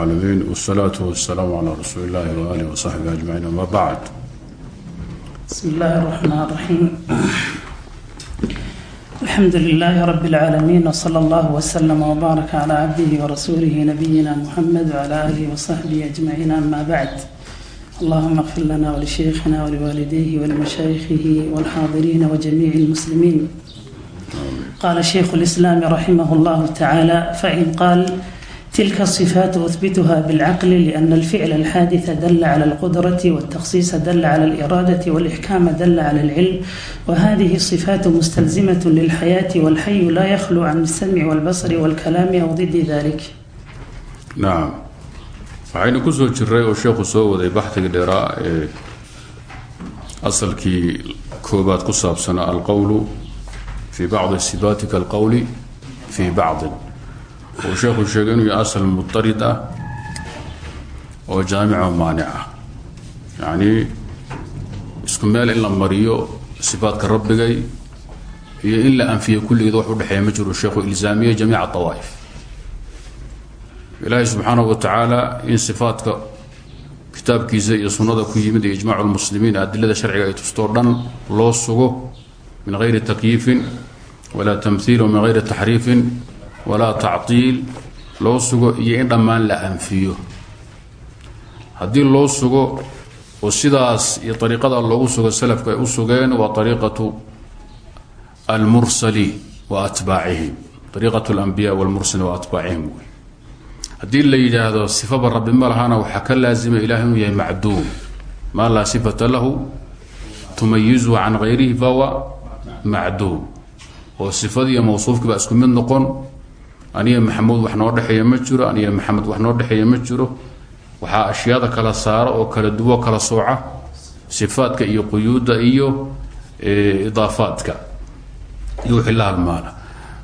العالمين والصلاة والسلام على رسول الله وآله وصحبه أجمعين أما بعد بسم الله الرحمن الرحيم الحمد لله رب العالمين وصلى الله وسلم وبارك على عبده ورسوله نبينا محمد وعلى آله وصحبه أجمعين أما بعد اللهم اغفر لنا ولشيخنا ولوالديه ولمشايخه والحاضرين وجميع المسلمين قال شيخ الإسلام رحمه الله تعالى فإن قال تلك الصفات أثبتها بالعقل لأن الفعل الحادث دل على القدرة والتخصيص دل على الإرادة والإحكام دل على العلم وهذه الصفات مستلزمة للحياة والحي لا يخلو عن السمع والبصر والكلام أو ضد ذلك نعم waxaynu ku soo jiray oo sheekhu soo waday baxdiga dheeraa ee asalkii koobaad ku saabsanaa alqowlu fii bacdi sifaati kalqowli fii bacdin uu sheekhu sheegay inuu yahay asal mutarid ah oo jaamico maanic ah yacnii isku meel in la rabbigay iyo in la anfiyo kulligeed wax udhexeeya ma jiro sheekhu ilzaamiye jamiica awaa'if ilaahay subxaanahu wa tacaala in sifaadka kitaabkiisa iyo sunnada ku yimid iyo ijmaacu lmuslimiin sharciga ay tustoo dhan loo sugo min gayri takyiifin walaa tamhiil min gayri taxriifin walaa tactiil loo sugo iyo in dhammaan la anfiyo. Haddii loo sugo oo sidaas iyo ariiqada loogu sugo salafka ay u sugeen waa ariiqatu almursaliin wa atbaacihim. Ariiqatu alambiya walmursaliin wa atbaacihim. Wey haddii la yidhaahdo sifaba rabbi ma lahana waxaa ka laazima ilaah inuu yahay macduum. Maa laa sifata lahu tumayizuhu can gayrihi fahuwa macduum. Oo sifadii iyo mawsuufkiiba isku mid noqon aniga maxamuud wax noo dhexeeya ma jiro aniga maxamed wax noo dhexeeya ma jiro. Waxaa ashyaada kala saara oo kala duwo kala sooca sifaadka iyo quyuudda iyo idaafaadka. Iyo wixii la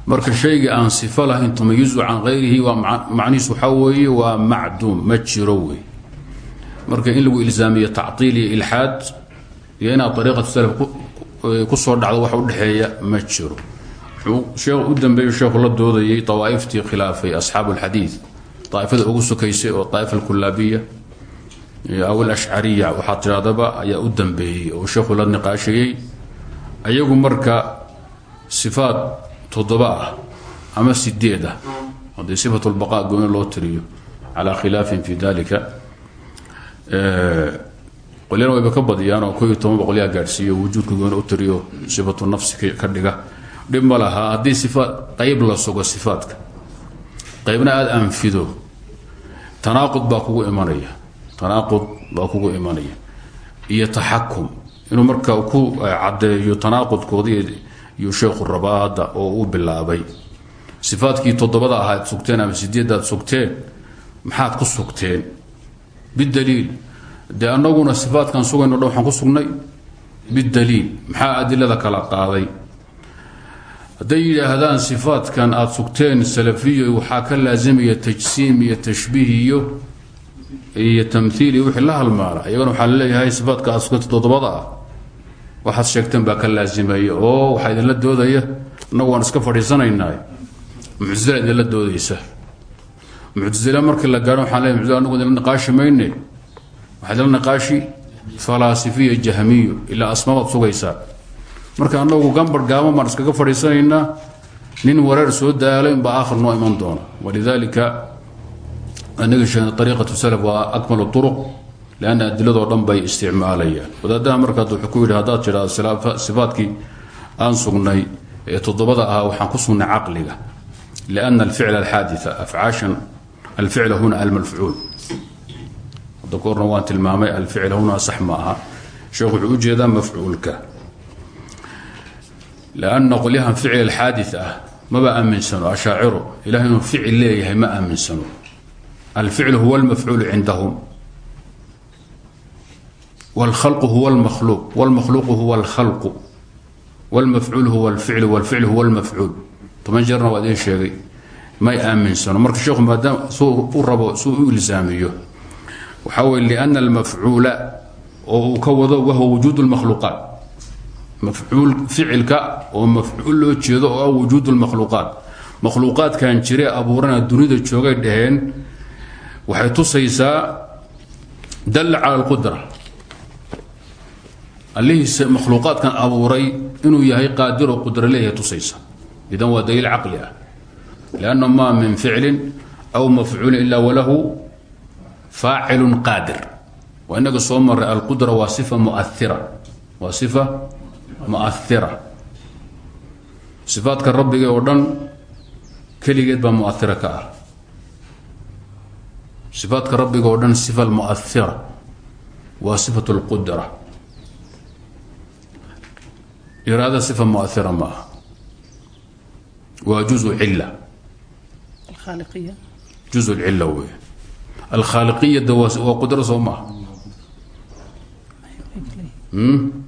marka shayga aan sifo lahayn tumayizu can hayrihi waa macnihiis waxaa weeye waa macduum marka in lagu ilzaamiyo tactiil iyo ilxaad iyo inaad ariiqatu salaf ku soo dhacdo wax udhexeeya ma jiro u dambeeyu sheekhu la doodayay awaaiftii khilaafay asxaabu lxadiid aaifada ugu sokaysay oo aaifa alkulaabiya aw alashcariya waxaa tidhahdaba ayaa u dambeeyey oo sheekhu la niqaashayey ayagu marka sifaad toddoba ah ama sideed ah haddii sifat lbaqa gooni loo tiriyo calaa khilaafin fi dalika qolyana wayba ka badiyaan oo ko iyo toban boqolyaa gaadhsiiyo wujuudka dhib ma lahaa haddii sifaad qayb la sugo sifaadka qaybna aada anfido tanaaqud baa kugu imanaya tanaaqud baa kugu imanaya. Iyo taxakum inuu marka ku caddeeyo tanaaqudkoodii iyo sheekhu rabaa oo uu bilaabay. Sifaadkii toddobada ahaad sugteen ama sideedaad sugteen maxaad ku sugteen? Bidaliil. Dee anaguna sifaadkan sugayno dhan ku sugnay? Bidaliil. Maxaa adilada kala qaaday hadday yidhaahdaan sifaadkan aada sugteen salafiyo waxaa ka laasimaya tajsiim iyo tashbiih iyo iyo iyo wixii la halmaala iyagana waxaa la leeyahay sifaadka aad sugtay toddobada ah. Waxaad sheegteen ka laasimaya oo waxaa idinla doodaya. Innagu waan iska fadhiisanaynaa. Muctazila idinla doodaysa. Muctazila markii la gaaro waxaan leeyahy muctazila anagu idinla niqaashi mayne. Waxaa idinla jahmiyo ilaa asmaabaad sugaysaa marka anagu gambar gaaban baan iskaga fadhiisanaynaa nin wareer soo daalay unbaa aakhir noo iman doona. Walidalika anaga sheegna ariiqatu salaf waa akmalu turuq lanna adiladoo dhan bay isticmaalayaan. Wadaadaha markaad wuxuu ku yidhi haddaad tidhahdo sifaadkii aan sugnay ee toddobada ahaa waxaan ku sugnay caqliga. Lianna alficla alxaadia afcaashan alficla huna almafcuul. Hadda ka horna waan huna sax ma aha. Mafcuulka lanna qolyahan ficil xaadi ah maba aaminsano ashaaciru ilah inuu ficil leeyahay ma aaminsano alficlu huwa lmafcuulu cindahum wlkhalqu huwa lmaluuq wlmakhluuqu huwa lkhalqu wlmafcuulu huwa lficlu wlficlu huwa lmafcuul toban jeerna waad ii sheegay may aaminsano marka sheekhu maadaam suu u rabo suu u ilzaamiyo waxaa weye lina almafcuula oo ka wado wahwa ficilka oo mafcuul loo jeedo oo ah wujuud اlmakhluuqaat makhluuqaadkan jire abuurana dunida joogay dhaheen waxay tusaysaa dalla cala alqudra allihiisa makhluuqaadkan abuuray inuu yahay qaadir oo qudra leeyahay tusaysa. Idan waa daliil caqli ah. Lianna ma min ficlin aw mafcuulin ila walahu faacilun qaadir. Waa inaga soo maray alqudra waa sifa muaira waa sifa muaira sifaadka rabbiga oo dhan keligeed baa muaira ka ah. Sifaadka rabbiga oo dhan sifa almuaira waa sifat اlqudra iraada sifa muaira ma ah waa juzu cilla. Juzu cilla wey alkhaaliqiyada waa qudra soo maaha hmm?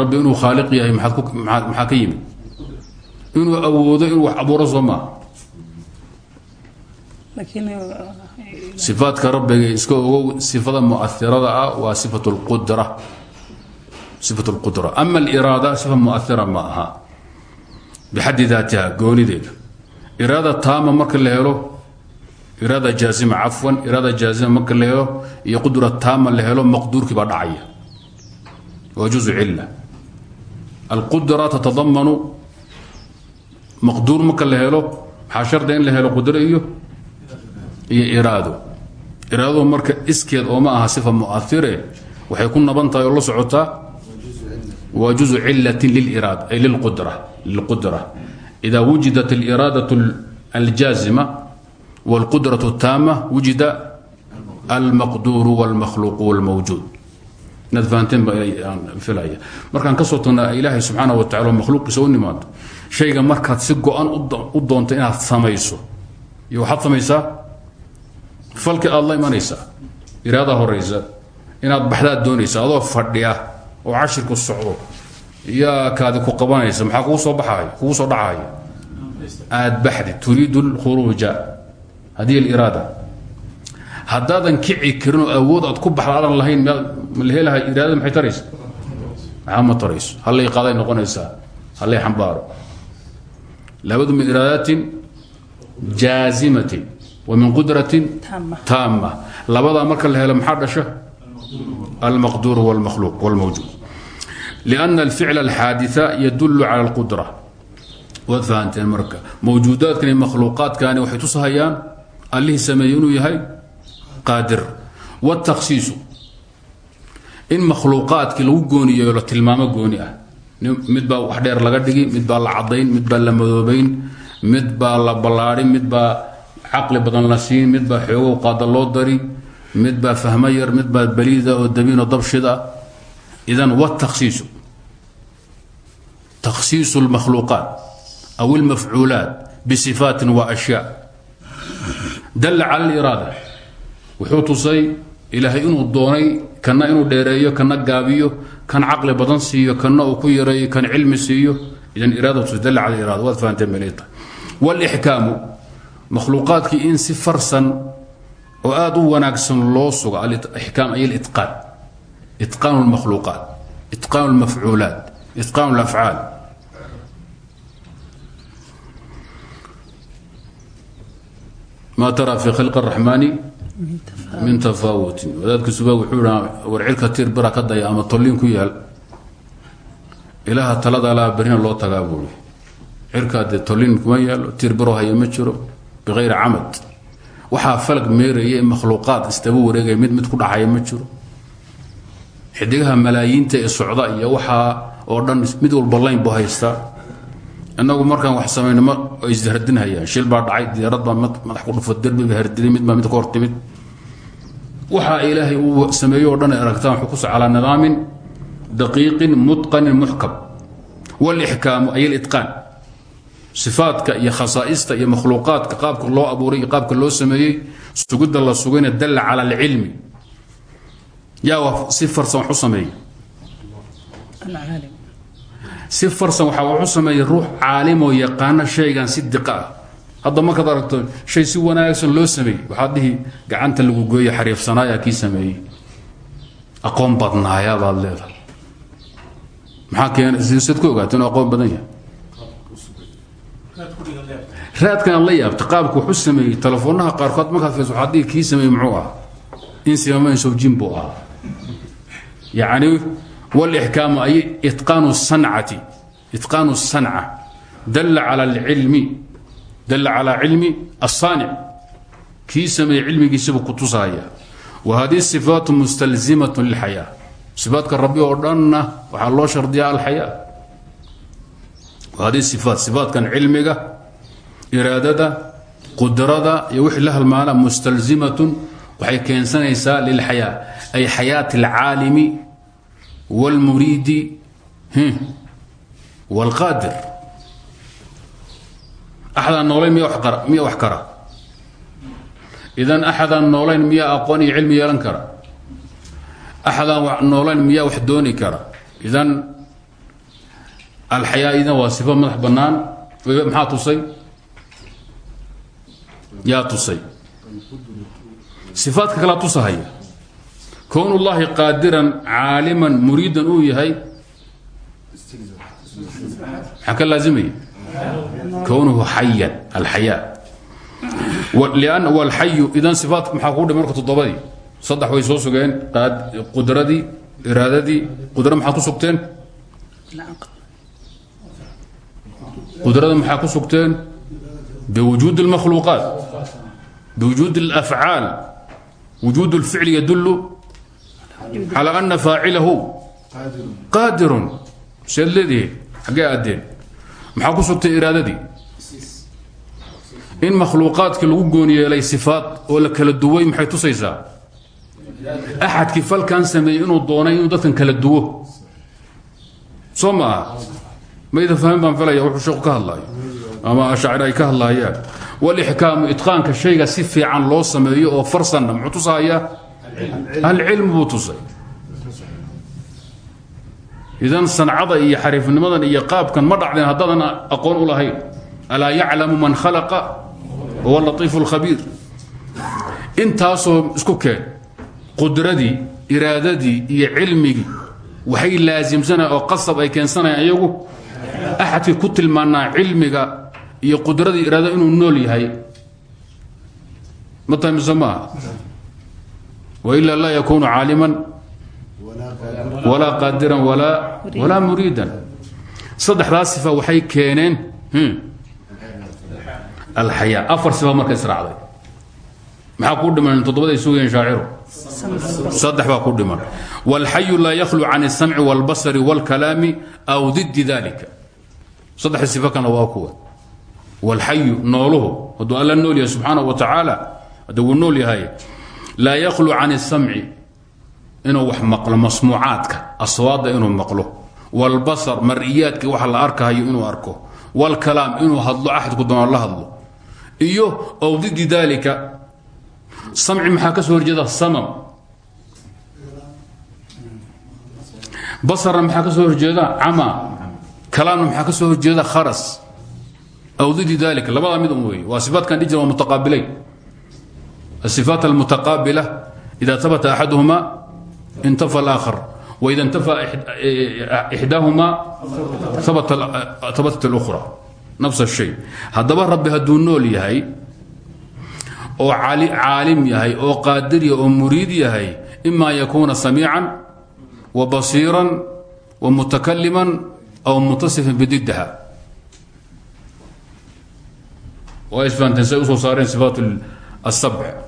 rabbi inuu khaaliq yahay maxaa ka yimid? Inuu awoodo inuu wax abuuro soo maaha sifaadka rabbiga iska ogow sifada muairada ah waa sifa qudra sifat lqudra ama aliraada sifa muaira ma aha. Bixaddi daatiha goonideeda iraada taama marka la helo iraada jaazima cafwan iraada jaazima marka la helo iyo qudra taama la helo maqduurkii baa dhacaya. Waa juzu cila alqudra tatadamanu maqduur marka la helo maxaa shardi in la helo qudro iyo iyo iraado iraadadu marka iskeed oo ma aha sifa muaire waxay ku naban tahay oo la socotaa waa juزu cilatin liliraada ay lilqudra lilqudra ida wujidat aliraadaة aljaazima wاlqudraة الtaama wujida almaqduuru wاlmakhluuq wاlmawjuud markaan ka soo tagnaa ilaahay subxaana wa tacala makhluuqiisa u nimaado. Shayga markaad si go-an u doonto inaad samayso. Iyo waxaad samaysaa? Falki aad la imanaysaa. Iraada horaysa. Inaad baxdaad doonaysa adoo fadhiya oo cashirku socdo. Yaa kaadi ku qabanaysa. Maxaa kugu soo baxay? Kugu soo dhacaya aad baxdi. Turiidu lkhuruuja. Hadihi aliraada haddaadan kici karin oo awood aad ku baxda aadan lahayn ma la helahay iraadada maxay taraysa maxaa ma tarayso hallay qaaday noqonaysaa hallay xambaaro labadu min iraadatin jaazimatin wa min qudratin تامة taama labadaa marka la helo maxaa dhasha almaqduur wاlmakhluuq wاlmawjuud لأن الفعل الxاadiثة ydul calى الqudرة waad fahanteen marka mawjuudaadkan iyo makhluuqaadkani waxay tusahayaan allihii sameeyey inuu yahay qaadir wالtakhsiisu in makhluuqaadkii lagu gooni yeelo tilmaamo gooni ah mid baa wax dheer laga dhigi mid baa la cadayn mid baa la madoobayn mid baa la ballaadhin mid baa caqli badan la siin mid baa xoogow qaada loo dari mid baa fahmo yar mid baa baliida oo dabiin oo dabshida idan wtakhsiisu takhsiisu اlmakhluuqaat aw اlmafcuulaat bsifaatin wa ashyaa dalla cala اliraada wuxuu tusay ilaahay inuu doonay kana inuu dheereeyo kana gaabiyo kan caqli badan siiyo kana uu ku yareeyo kan cilmi siiyo. Idan iraadatusdalla cala iraada waad fahanteen melita walixkaamu makhluuqaadkii in si farsan oo aada u wanaagsan loo sugo alixkaam ay aliqaan itqaanu lmakhluuqaat itqaanu lmafcuulaat itqaanu lafcaal ma tara fi khilq araxmaani min tafaawutin wadaadka suba wuxuu ihaa war cirka tir bira ka daya ama tolliin ku yaal. Ilaaha talada laa berina loo tagaa buuri cirkaa dee tolliin kuma yaalo tir biro haya ma jiro bikayri camad. Waxaa falag meeraya makhluuqaad istaba wareegaya mid mid ku dhacaya ma jiro. Xidigaha malaayiinta ee socda iyo waxaa oo dhan mid walba layn buu haystaa inagu markaan wax samayno ma ay ishardinhayaan shil baa dhacay diyaarad baa madax ku dhufo derbi ba hardilay mid baa mid ka hor timid waxaa ilaahay uu sameeyo o dhan ay aragtaan wuxuu kuso calaa nidaamin daqiiqin mutqanin muxkam wاlixkaamu ay litqaan sifaadka iyo khasaa'ista iyo makhluuqaadka qaabka loo abuuray iyo qaabka loo sameeyey sugidda la sugayna dalla cala alcilmi yaa si farsan wax u sameeya العالم si farsan waxaa wax u sameeya ruux caalimoo yaqaana shaygan si diqa ah. Hadda markaad aragto shay si wanaagsan loo sameeyey waxaad dhihi gacanta lagu gooye xariifsanaayaa kii sameeyey aqoon badnaayaa baad leedahay. Maxaa keena siad ku ogaata aqoon badan yahay. Raadkan aad la yaabta qaabka wuxu sameeyey telefoonnaha qaarkood markaad fiirso waxaad dhihi kii sameeyey muxuu ah insimamaysow jin buu ah yacni walixkaamu ay itqaanu sancati itqaanu sanca dalla cala alcilmi dalla calaa cilmi asaanic kii sameeyey cilmigiisibuu ku tusaaya wa hadihi sifaatu mustalzimatun lilxayaa sifaadka rabbi oo dhanna waxaa loo shardiyaa alxayaa hadihi sifaat sifaatkan cilmiga iraadada qudrada iyo wixii la halmaana mustalzimatun waxay keensanaysaa lilxayaa ay xayaati alcaalimi wاlmuriidi wاlqaadir axadaan noolayn miya wax kara idan axadaan noolayn miyaa aqoon iyo cilmi yeelan kara axadaan noolayn miyaa wax dooni kara idan alxayaa idan waa sifo madax bannaan maxaa tusay yaa tusay sifaadka kalaa tusahaya kown ullaahi qaadiran caaliman muriidan uu yahay maxaa ka laazimaya kownuhu xayan alxayaa wlxayu idan sifaadka maxaa kuu dhimay marka toddobadii saddex way soo sugeen qudradii iraadadii qudra maxaad ku sugteen qudrada maxaa ku sugteen biwujuud اlmakhluuqaat biwujuud اlafcaal wujuud اlficl yadulu calى ana faacilahu. Qaadirun. Seed leedihi xaggee aadeen maxaa ku sugtay iraadadii? In makhluuqaadka lagu goon yeelay sifaad oo la kala duway maxay tusaysaa? Axadkii falkan sameeyey inuu doonay inuu dadkan kala duwo. Soo ma aha? Mayda fahmin baan filaya wuxuu sheeku ka hadlaayo. Ama ashaacir ay ka hadlaayaan. Walixkaamu itqaanka shayga si fiican loo sameeyo oo farsanna muxuu tusahayaa alcilm buu tusay. Idan sancada iyo xariifnimadan iyo qaabkan ma dhacdeen haddaadan aqoon u lahayn. Alaa yaclamu man khalaqa? Huwa latiifu اlkhabiir intaasoo isku keen qudradii iraadadii iyo cilmigii waxay laasimsanaya oo qasab ay keensanayaan iyagu. Axadkii ku tilmaanaa cilmiga iyo qudradii iraadada inuu nool yahay. Ma tahay mise maaha wailaa laa yakuunu caaliman walaa qaadiran walaa muriidan saddexdaas sifa waxay keeneen alxayaa afar sifa marka israacday maxaa kuu dhiman toddobada ay sugayeen shaaciru saddex baa ku dhiman wاlxayu laa yakhlu can الsamci wاlbasri wاlkalaami aw didi dalika saddexda sifo kana waa kuwa wاlxayu nooluhu hadduu alla nool yahay subxaanaه wa tacaala hadduu wuu nool yahay laa yakhlu can الsamci inuu wax maqlo masmuucaadka aswaadda inuu maqlo wاlbasar mar'iyaadka waxa la arkahayo inuu arko wاlkalaam inuu hadlo axadku doona la hadlo iyo aw didi dalika samci maxaa ka soo horjeeda samam basarna maxaa ka soo horjeeda cama kalaamna maxaa ka soo horjeeda kharas aw didi dalika labadaa mid un weeye waa sifaatkan dhijir waa mutaqaabilayn asifaat almutaqaabila ida habata axaduhuma intafa alaakhar waida intafa ixdaahuma habatat اlukhra nafs الshay haddaba rabbi hadduu nool yahay oo caalim yahay oo qaadiriya oo muriid yahay ima yakuuna samiican wa basiiran wa mutakaliman aw mutasifan bididha waa isfahanteen say usoo saareen sifaat asabc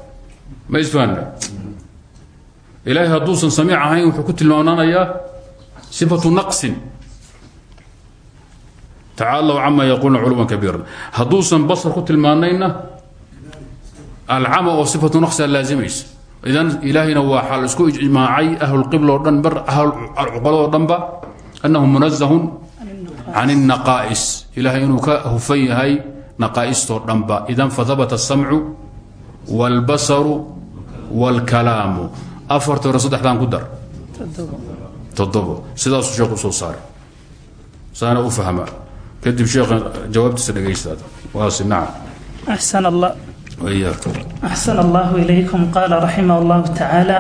ma isfahanna ilaahay hadduusan samiic ahayn wuxuu ku tilmaanaanayaa sifatu naqsin tacaalaw cama yaquuluna culuman kabiiran hadduusan basar ku tilmaanayna alcama oo sifatu naqsia laazimaysa idan ilaahayna waxaa la isku ijmaacay ahlulqibla oo dhan bar cuqaladoo dhanba annahu munazahun can الnaqaa'is ilahay inuu ka hufan yahay naqaa'istoo dhanba idan fahabata الsamcu wاlbasaru wاlkalaamu afarta hore saddexdan ku dar toddobo sidaasuu sheekhu soo saaray saana u fahma kadib sheekha jawaabtiisa dhegaystaada waasi nacam أحسن الله وإياكم أحسن الله إليكم قال رحمه الله تعالى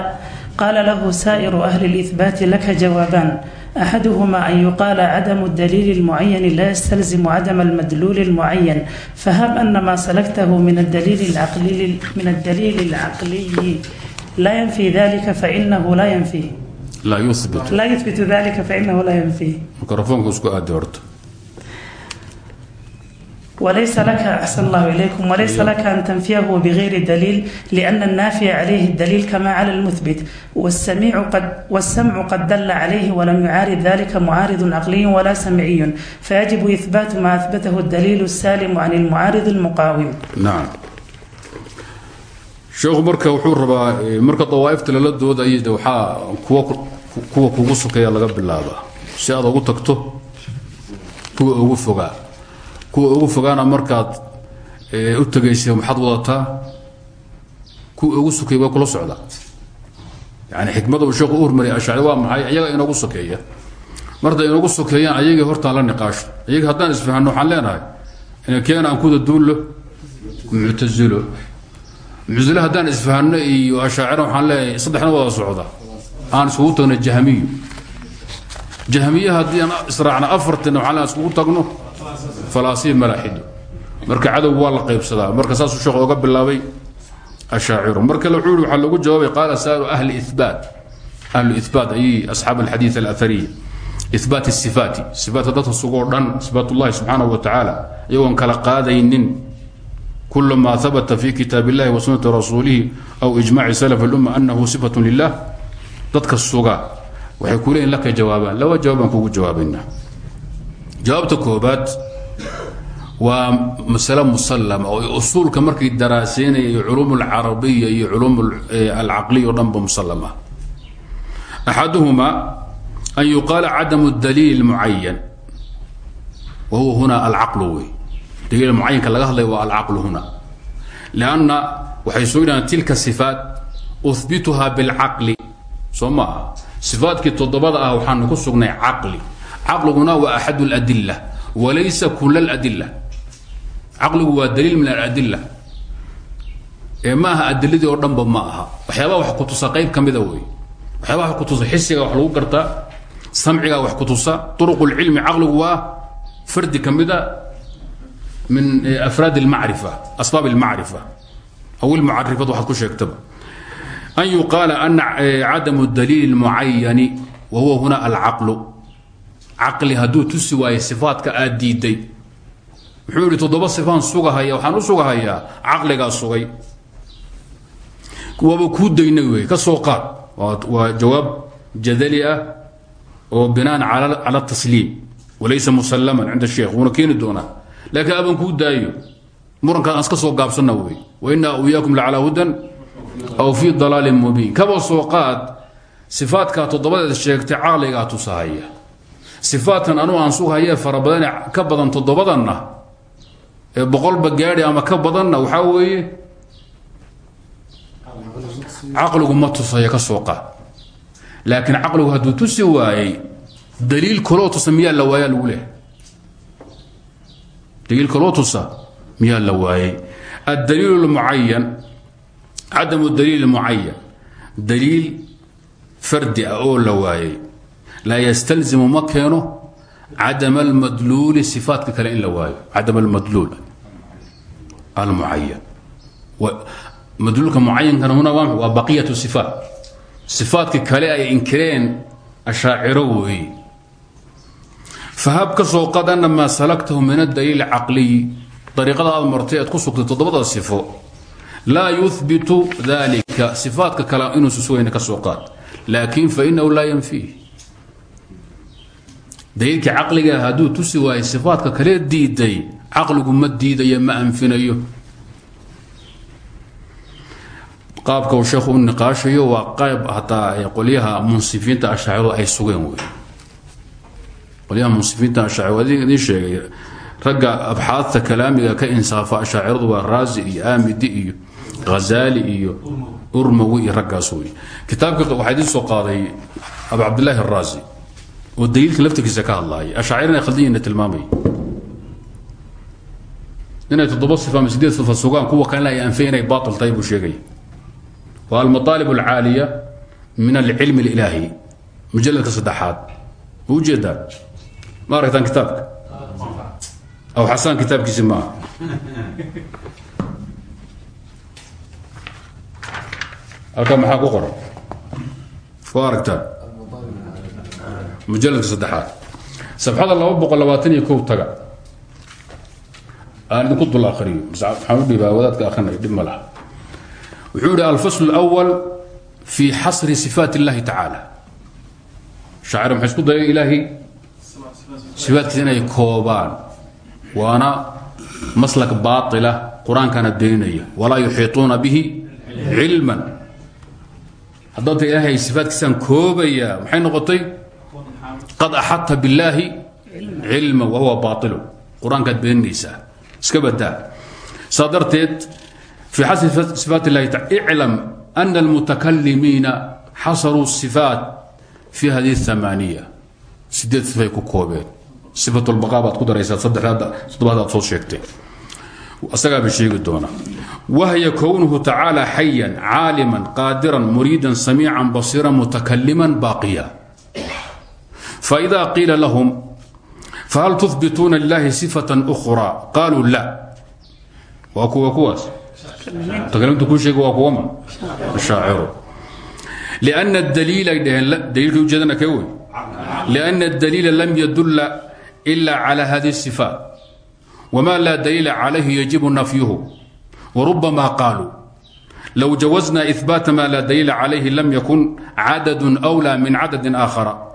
قال له سائر أهل الإثبات لك جوابان أحدهما أن يقال عدم الدليل المعين لا يستلزم عدم المدلول المعين فهب أن ما سلكته من الدليل العقلي من الدليل العقلي لا ينفي ذلك فإنه لا ينفيه laa yuhbit لا يثبت ذلك فإنه لا ينفيه mikrofoonku isku aadi horta وليس لك أحسن الله إليكم وليس لك أن تنفيه بغير دليل لأن النافي عليه الدليل كما على المثبت والسميع قد والسمع قد دل عليه ولم يعارض ذلك معارض عقلي ولا سمعي فيجب إثبات ما أثبته الدليل السالم عن المعارض المقاوم nacam sheekhu marka wuxuu rabaa eh, marka dawaa'ifta lala doodayay de waxaa kuwa ku- kuwa kugu sokeeya laga bilaabaa si aad ugu tagto kuwa ugu fogaana markaad eh, u tegaysa maxaad wadataa? Kuwa ugu sokeeya waa kula socda. Yani xikmada uu sheekhu u hormariyay ashacri waa maxay? Iyaga inoogu sokeeya. Marta inoogu sokeeyaan ayagii hortaan la niqaasho. Iyaga haddaan isfahanno waxaan leenahay keena aan kuda duullo muctasilo muctasile haddaan isfahanno iyo ashaaciro waxaan leeyahay saddexna wada socda. Aan iskugu tagno jahmiyo jahmiye haddii aan israacna afartina waxaan leeyahay iskugu tagno falaasiin malaaxido marka cadowgu waa la qaybsadaa. Marka saasuu sheekh oga bilaabay ashaaciru mar kale wuxuu waxaa loogu jawaabay qaala saalu ahli ibaat ahlu ibaat ay asxaab alxadiid alathariya. Ibaat sifaati sifaatka dadka sugoo dhan sifaat ullahi wa tacaala iyagoon kala qaadaynin kul ma habata fi kitaab wa sunati rasuulihi aw ijmaci salaf اlumma anahu sifat lilah dadka suga waxay ku leeyihiin laka jawaabaan. Laba jawaab baan kugu jawaabayna jawaabta koobaad waa masale musallama oo usuulka markay daraaseynaya iyo culuum alcarabiya iyo culuum alcaqliya o dhanba musallam ah. An yuqaala cadamu daliil mucayan wa huna alcaqlu wey. Daliil mucayanka laga hadlaya waa alcaqlu huna. Lanna waxay soo tilka sifaat uhbituha bilcaqli. Soo ma aha. Toddobada ah waxaanu ku sugnay caqli. Caqliguna waa axad اladila walaysa kul اladila caqligu waa daliil min aladila ee ma aha adiladii oo dhanba ma aha. Waxyaabaha wax kutusa qayb ka mida wey waxyaabaha wax kutusa xisiga wax lagu garta samciga wax kutusa uruqulcilmi caqligu waa fardi ka mida min afraad almacrifa asbaab almacrifa aw ilmucarifad waxaad ku sheegtaba. An yuqaala ana cadamu daliili mucayani wa huwa huna alcaqlu. Caqli hadduu tusi waayo sifaatka aad diiday muxuu yihi toddoba sifaan sugahaya waxaan u sugahayaa caqligaa sugay. Waaba kuu daynay wey ka soo qaad. Waa jawaab jadali ah oo binaan cala tasliim. Walaysa musallaman cinda sheekh wuuna keeni doonaa. Laakiin aban kuu daayo. Murankaan aan iska soo gaabsanna wey wainaa iyaakum lacalaa hudan aw fii dalaalin mubiin. Kaba soo qaad sifaadkaa toddobadeed sheegtay caqligaa tusahaya sifaadkan anuu aan sugahayee fara ka badan toddobadanna boqolba gaadhi ama ka badanna waxaa weeye caqligu ma tusaya ka soo qaad laakiin caqligu hadduu tusi waayey daliil kaloo tusa miyaa la waayaa lagu lehay daliil kaloo tusa miyaa la waayey. Addaliil lmucayan cadamu daliil mucayan daliil fardi ah oo la waayey. Laa ystalzimu ma keeno cadam almadluuli sifaatka kale in la waayo cadam almadluul almucayan madluulka mucayankana huna waa waa baqiyat sifaat sifaatka kale ay inkireen ashaaciro weeye fahab ka soo qad ana maa salaktahu min adaliil caqliy ariiqada aad martay aad ku sugtay toddobada sifo laa yuhbitu dalika sifaatka kale inuusa sugayna ka soo qaad laakin fainahu laa yanfiih daliilka caqliga hadduu tusi waayo sifaatka kale diiday caqligu ma diidayo ma anfinayo. Qaabka uu sheekhu u waa qayb hataa qolyaha munsifiinta ashaaciradu ay sugeen wey qolyaha munsifiinta ashaacir idiin sheegay ragga abxaadta kalaamiga ka insaafa ashaaciradu waa raazi iyo aamidi iyo hazaali iyo urmawi iyo raggaas wey kitaabka waxaa soo qaaday abu cabdillaahi araazi oo daliilka laftirkiisa ka hadlaaya ashaacirina khaldiyina tilmaamay. Inay toddoba sifa ama sideed sifa sugaan kuwa kalena ay anfay inay baatil tahay buu sheegaya waa almaaalib alcaaliya min alcilmi alilaahi mujaladka saddexaad. Ma ujeedaan ma aragtaan kitaabka? Aw xasaan kitaabkiisi maaha halkaa maxaa ku qoran? Waa aragtaan mujaladka saddexaad safxada laba boqol labaatan iyo kow taga aan idinku dul akriyo waxaan u dhibaa wadaadka akrinaya dhib ma laha wuxuu yihi alfasl اlأwal fi xasri sifaat اllahi tacaala shaacir maxay isku dayeen ilaahay sifaatkiisa inay koobaan waana maslak baaila qur-aankana beenaya walaa yuxiiطuuna bihi cilman haddaadta ilaahay sifaatkiisaan koobaya maxay noqotay Qad axadta billaahi cilma wahuwa baailu qur'aankaad beeninaysaa. Iska badaa saa darteed fii xasri sifaat اllahi iclam ana almutakalimiina xasaruu sifaat fi hadihi اamaaniya sideed sifay ku koobeen. Sifat lbaqaa baad ku daraysaa saddexdaad toddobaad aad soo sheegteen asagaaba sheegi doona. Wahya kownuhu tacaala xayan caaliman qaadiran muriidan samiican basiiran mutakaliman baaqiya faida qiila lahum fahal tuhbituuna lilahi sifata أkhra qaaluu la waa kuwa kuwaas mutakalimta kuu sheega waa kuwama ashaaciru لأن الدليل دليل ujeedana kee wey لأن الدليل لم يدل إلا على هذه الصفات وما لا دليل عليه يجب نفيه وربما قالوا لو جوزنا إثبات ما لا دليل عليه لم يكن عدد أولى من عدد آخر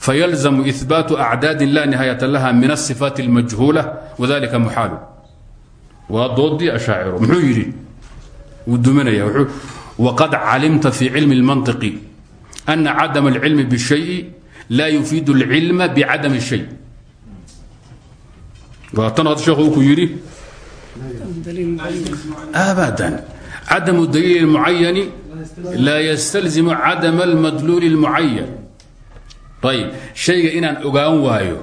فيلزم إثبات أعداد لا نهاية لها من الصفات المجهولة وذلك محال وضدي أشاعر محو يري ودمنيا وقد علمت في علم المنطق أن عدم العلم بالشيء لا يفيد العلم بعدم الشيء وطن الشيخ وكو يري أبدا عدم الدليل المعين ayb shayga inaan ogaan waayo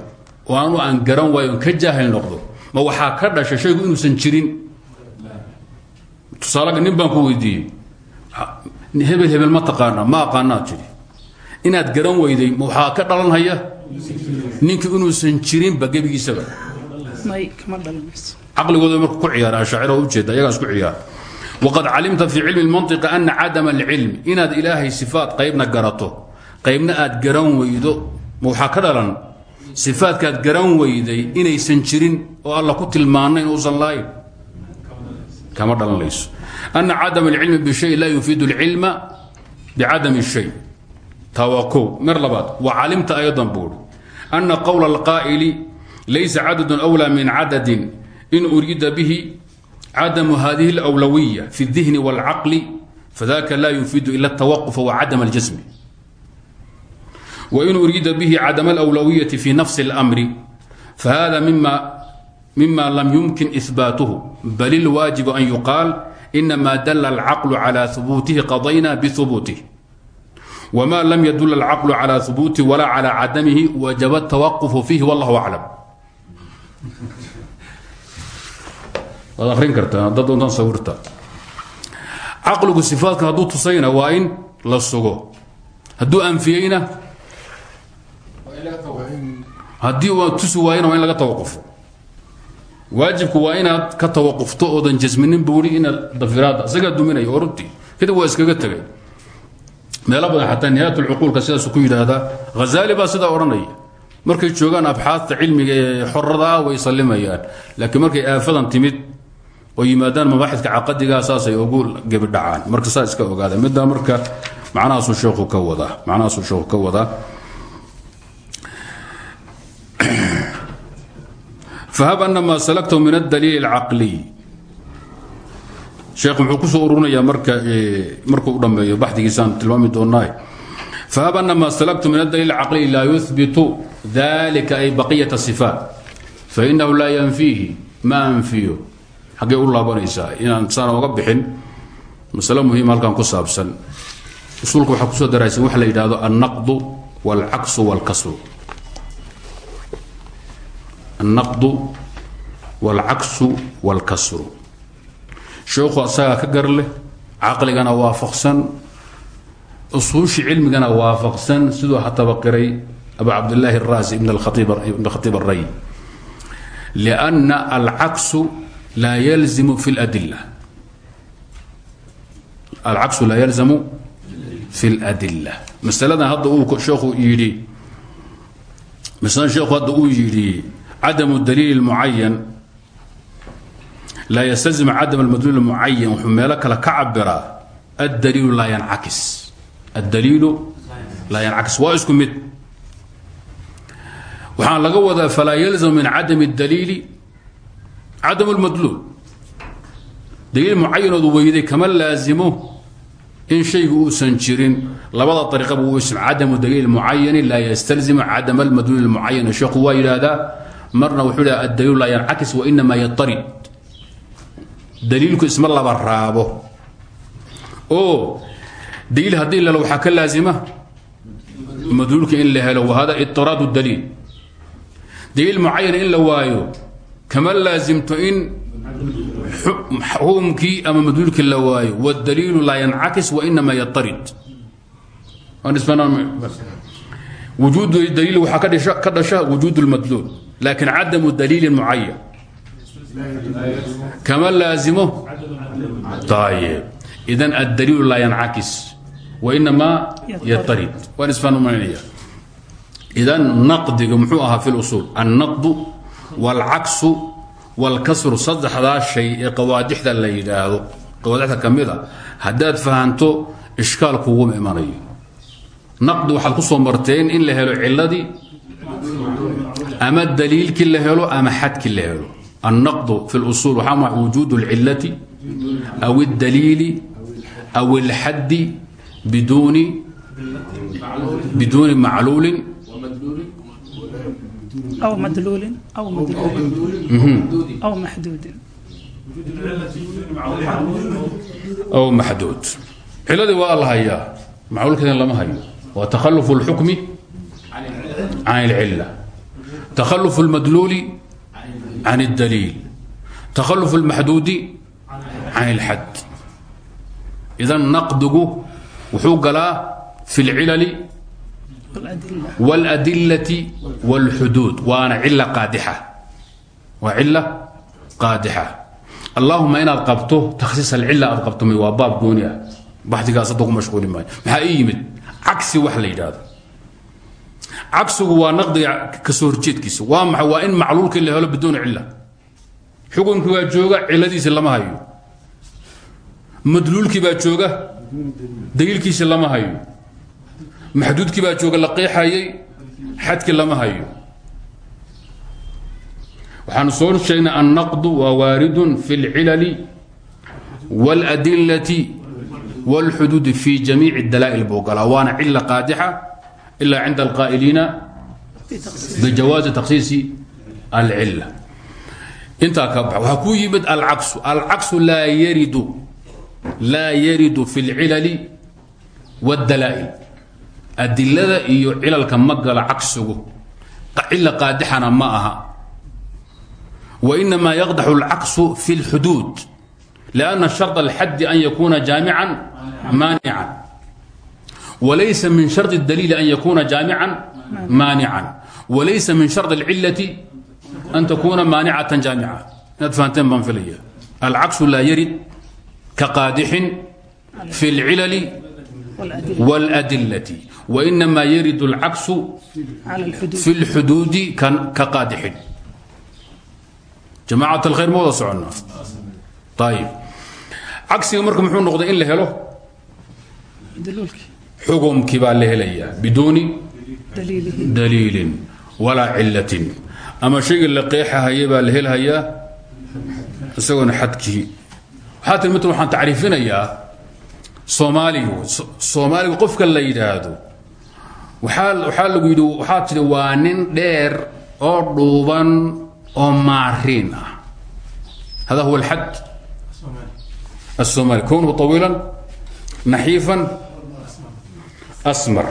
oo anu aan garan waayo ka jaahil noqdo ma waxaa ka dhashay shaygu inuusan jirin? Tusaalaga nin ku weydiiyey. Hebel hebel ma taqaana ma aqaanaad jiri. Inaad garan weyday ma ka dhalanhaya? Ninkii inuusan jirinba gebigiisaba. Caqligooda marka ku ciyaara ashaacira oo ujeeda iyagaas ku ciyaara. Waqad calimta fii cilmi lmantiqi ana cadama alcilmi inaad ilaahay sifaat qaybna garato qaybna aad garan weydo ma waxaa ka dhalan sifaatkaad garan weyday inaysan jirin oo alla ku tilmaanayn uusan lahayn kama dhalanayso أن عدم العلم بشيء لا يفيد العلم بعدم الشيء توكو مر لباد وعلمت أيضا بور أن قول القائل ليس عدد أولى من عدد إن أريد به عدم هذه الأولوية في الذهن والعقل فذاك لا يفيد إلا التوقف وعدم الجسم وإن أريد به عدم الأولوية في نفس الأمر فهذا مما مما لم يمكن إثباته بل الواجب أن يقال إنما دل العقل على ثبوته قضينا بثبوته وما لم يدل العقل على ثبوته ولا على عدمه وجب التوقف فيه والله أعلم waad arin kartaa haddaad doontaan sawirta caqligu sifaadka hadduu tusayna waa in la sugo hadduu anfiyeyna haddii uu tusi waayana waa in laga tawaqufo. Waajibku waa inaad ka tawaqufto oodan jasminin buuri inaad dafiraada isagaa duminaya oo runtii. Waa iskaga tegay. Meelo badan xataa nihaayat lcuquulka sidaasu ku yidhaahdaa. Hazaali baa sidaa odhanaya. Markay joogaan abxaasta cilmiga ee ah way sallimayaan. Laakiin markay aafadan timid oo yimaadaan mabaaxidka caqadigaa saasay ugu gebidhacaan marka saa iska ogaada middaa marka macnahaasuu sheekhu ka wadaa macnahaasuu sheekhu ka wadaa fahab ana maa salaktahu min adaliil اlcaqliy sheekh muxuu kusoo ururinayaa marka markuu u dhammeeyo baxdigiisaan tilmaami doonaa fahab ana maa salaktu min adaliil اlcaqliy laa yuhbitu dalika ay baqiyata sifaat fainahu laa yanfiihi ma anfiyo xaggee u laabanaysaa inaan saan oga bixin masale muhiima halkan ku saabsan usuulka waxaa kusoo daraysan waxa la yidhahdo annaqdu wاlcaksu wاlkasru annaqdu walcaksu walkasru sheekhu asagaa ka gar leh caqligana waafaqsan usuushi cilmigana waafaqsan siduu hataba qiray abu cabdillaahi araasi ibn khatiib aray lianna alcaksu laa yalzimu fi ladilla alcaksu laa yalzamu fi ladilla masaladan hadda uu sheekhu yidhi masaladan sheekhu hadda uu yidhi cadamu daliil mucayan laa ystalzim cadam almadluul mucayan wuxuu meelo kale ka cabiraa addaliilu laa yancakis addaliilu laa yancakis waa isku mid waxaan laga wadaa falaa yalzamu min cadami اdaliili cadam اlmadluul daliil mucayanoodu weyday kama laazimo in shaygu uusan jirin labada ariiqaba uu ism cadamu daliil mucayani laa ystalzimu cadam almadluul mucayan sheekhu waa yidhaahdaa marna wuxuu yidhahda addaliilu laa yancakis wainama yatarid daliilku isma laba raabo. Oo daliil haddii la helo waxaa ka laazima? Madluulka in la helo wahada itiraad daliil. Daliil mucayan in la waayo kama laazimto in xukumkii ama madluulkii la waayo wاdaliilu laa yancakis wainama yatarid wujuud daliil waxaa ka dhasha wujuud اlmadluul laakiin cadamu daliili mucayan kama laazimo? Ayb idan addaliilu laa yancakis wainamaa yatarid waan isfaanmaynaya idan naqdiga muxuu ahaa fi lusuul annaqdu wاlcaksu wاlkasru saddexdaa shay ee qawaadixda la yidhaahdo. Qawaadixda ka mida haddaad fahanto ishkaal kuguma imanayo naqdi waxaad ku soo marteen in la helo ciladii ama daliilkii la helo ama xadkii la helo النقد في الأصول وxaa وجود العلة أو الدليل أو الحد بدون بدون معلول أو مدلول أو مدلول أو محدود أو محدود ciladii waa la hayaa macluulkeedin lama hayo waa تخلف الحكم عن العلة تخلف المدلول عن الدليل تخلف المحدود عن الحد إذا نقدgu wuxuu galaa في العلل والأدلة والأدلة والحدود waana cilo qaadxa waa cilo qaadxa اللaهuma inaad qabto تkhsiiص الcila aad qabto m waa baab gooni ah baxdigaas hadda ku mashquuli maayo maxaa ii yimid cagsi wax la yidhaahdo cagsigu waa naqdiga kasoo horjeedkiisa waa maxay waa in macluulkii la helo biduuni cila xukunkii baa jooga ciladiisi lama hayo madluulkii baa jooga daliilkiisi lama hayo maxduudkii baa jooga la qeexayay xadkii lama hayo waxaanu soo sheegnay annaqdu waa waaridun fi اlcilali wاladilati wاlxuduudi fi jamiici dalaa'il buu galaa waana cila qaadixa إلا عند القائلين بجواز تخصيص العلة انت waxaa ku yimid العكس العكس لا يرد لا يرد في العلل والدلائل أدلada iyo cilalka ma gala cagsigu cilo qaadixana ma aha وإنما يقدح العكس في الحدود لأن شرط الحد أن يكون جامعا مانعا وليس من شرط الدليل أن يكون جامعا مانعا وليس من شرط العلة أن تكون مانعة جامعة فهمتين بان فيليا العكس لا يرد كقادح في العلل والأدلة والأدلة وإنما يرد العكس على الحدود في الحدود كان- كقادح جماعة الخير موضع سعنا طيب عكسي مركم محون نقضي إن لهلو دلولك xukumkii baa la helayaa biduuni daliilin walaa cilatin ama shaygii la qeexahaya baa la helhayaa isagoona xadkii. Waxaa tiri mid waxaan tacriifinayaa soomaaligu soomaaligu qofka la yidhaahdo waxaa waxaa lagu yidhi waxaa tidhi waa nin dheer oo dhuuban oo maariin ah. Hada huwa alxad. Asoomaali kownuhu طawiilan naxiifan asmar.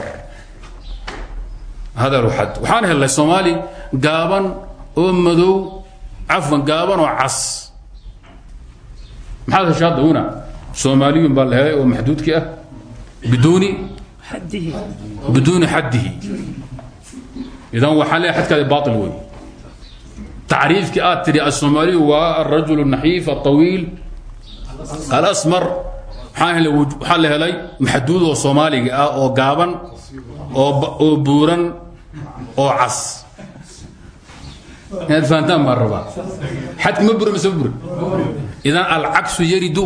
Hadalu xad waxaan helnay soomaali gaaban oo madow cafwan gaaban oo cas. Maxaad hesha hadda una? Soomaaliyun baa la helay oo maxduudkii ah. Biduuni. Biduuni xaddihi. Idan waxaan leeay xadkaadi baail wey tacriifkii aad tidhi asoomaaliyu waa arajul naxiif aلطawiil waxaa la helay maxduud oo soomaaliga ah oo gaaban oo buuran oo cas inaad fahantaan baan rabaa xadki ma bura mise ma bura idan alcaksu yaridu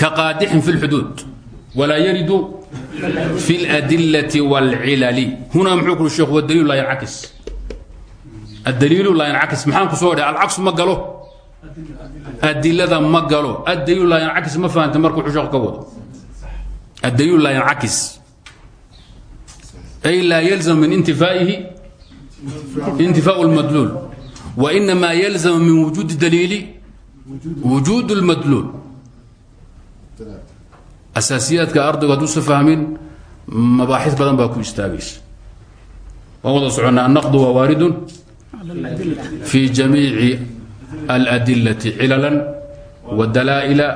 ka qaadixin fi اlxuduud walaa yaridu fi اladilati wاlcilali huna muxuu kuri sheekhu wadaliil laa yancakis addaliilu laa yancakis maxaan ku soo dhahay alcaksu ma galo adilada ma galo. Addaliilu laa yancakis ma fahanta marka wuxuu sheekhu ka wado. Addaliilu laa ay laa yalzam min intifaa'ihi intifaau اlmadluul wainamaa yalzam min wujuudi daliili wujuud اlmadluul asaasiyaadka ardaygu hadduusa fahmin mabaaxis badan baa ku istaagaysa. Waan wada soconnaa annaqdu waa waaridun fi jamiici aladilati cilalan wa dalaa'ila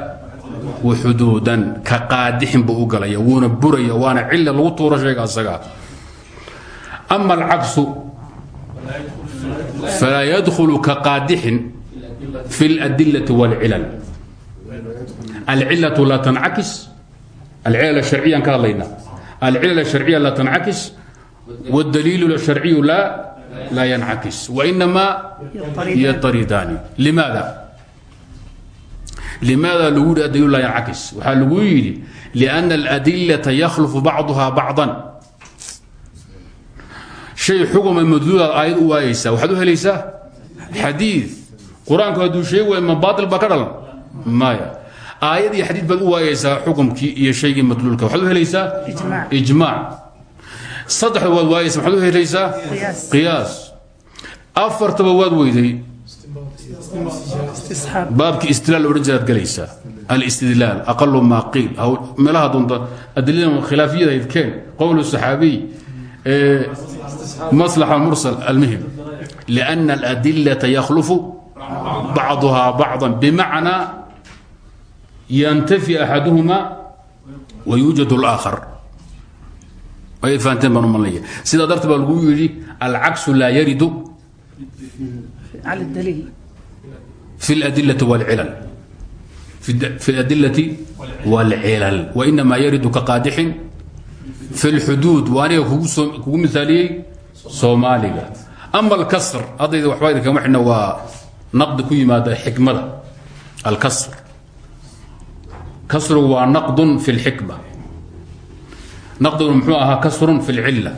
wa xuduudan ka qaadixin buu u galaya wuuna buraya waana cilla lagu tuuro shayga asagaa ama alcaksu falaa yadkhulu ka qaadixin fi اladilati wاlcilal alcilatu laa tancakis alcilal الsharciyan ka hadlayna alcilal الsharciya laa tancakis wاdaliil الsharciyu laa laa yankis winamaa yaridaani limaada limaada lagu yidhi adilu laa yankis waxaa lagu yidhi lأna اladilaa yakhlufu bacduha bacdan shay xuguma madluudaad aayad u waayaysaa waxaad u helaysaa xadii qur'aanku hadduu sheegi waay ma baail baa ka dhalan maya aayad iyo xadiid baad u waayaysaa xukumkii iyo shaygii madluulka waxaad u helaysaa ijmaac saddexda waad waayaysa maxaad u helaysaa qiyaas. Afartaba waad weyday. Baabkii istidlaal odhan jiraad galaysaa. Alistidlaal aqalu maa qiil meelaha doonta adilada khilaafiyada haydkeen qowlu saxaabiy maslaxa mursal almuhim. Lianna aladillata yakhlufu bacduhaa bacdan bimacnaa yantafi axaduhuma wayuujad اlaakhar sidaa darteed baa lagu yidhi alcaksu laa yaridu fi اladilati wاlcilal fi اladilati wاlcilal wainamaa yaridu ka qaadixin fi اlxuduud waa aniga kugu misaaliyey soomaaliga ama alkasr haddayda waxba idinkama xidhna waa naqdi ku yimaada xikmada alkasr kasru waa naqdun fi اlxikma naqdigu muxuu ahaa kasrun fi اlcilla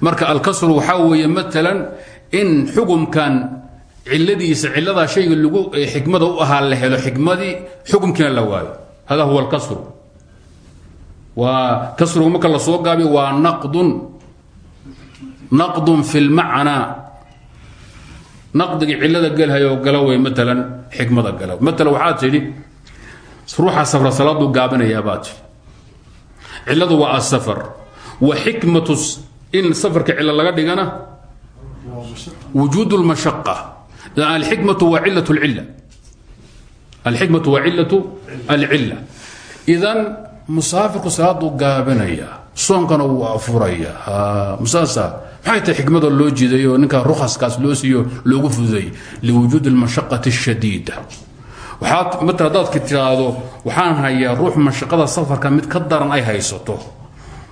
marka alkasru waxaa weeye maalan in xukumkan ciladiisa ciladaa shayga lagu xikmada u ahaa la helo xikmadii xukumkiina la waayo. Hada huwa alkasru. Waa kasrugu marka la soo gaabiyo waa naqdun. Naqdun fi lmacnaa naqdigii cilada gelhayoo gala wey maalan xikmada gala maalan waxaad tidhi ruuxa safra salaaduu gaabinayaa baad ciladu waa asafar wa xikmatu in safarka cilo laga dhigana wujuud اlmashaqa alxikmatu waa cilat اlcilla alxikmatu waa cilatu alcilla idan musaafirku salaaduu gaabinaya soonkana wuu afuraya musaasa maxay tahay xikmada loo jiiday oo ninkaa rukhaskaas loo siiyo loogu fududay liwujuudi اlmashaqati الshadiida haddaadka tidhaahdo waxaan hayaa ruux mashaqada safarka mid ka daran ay haysato.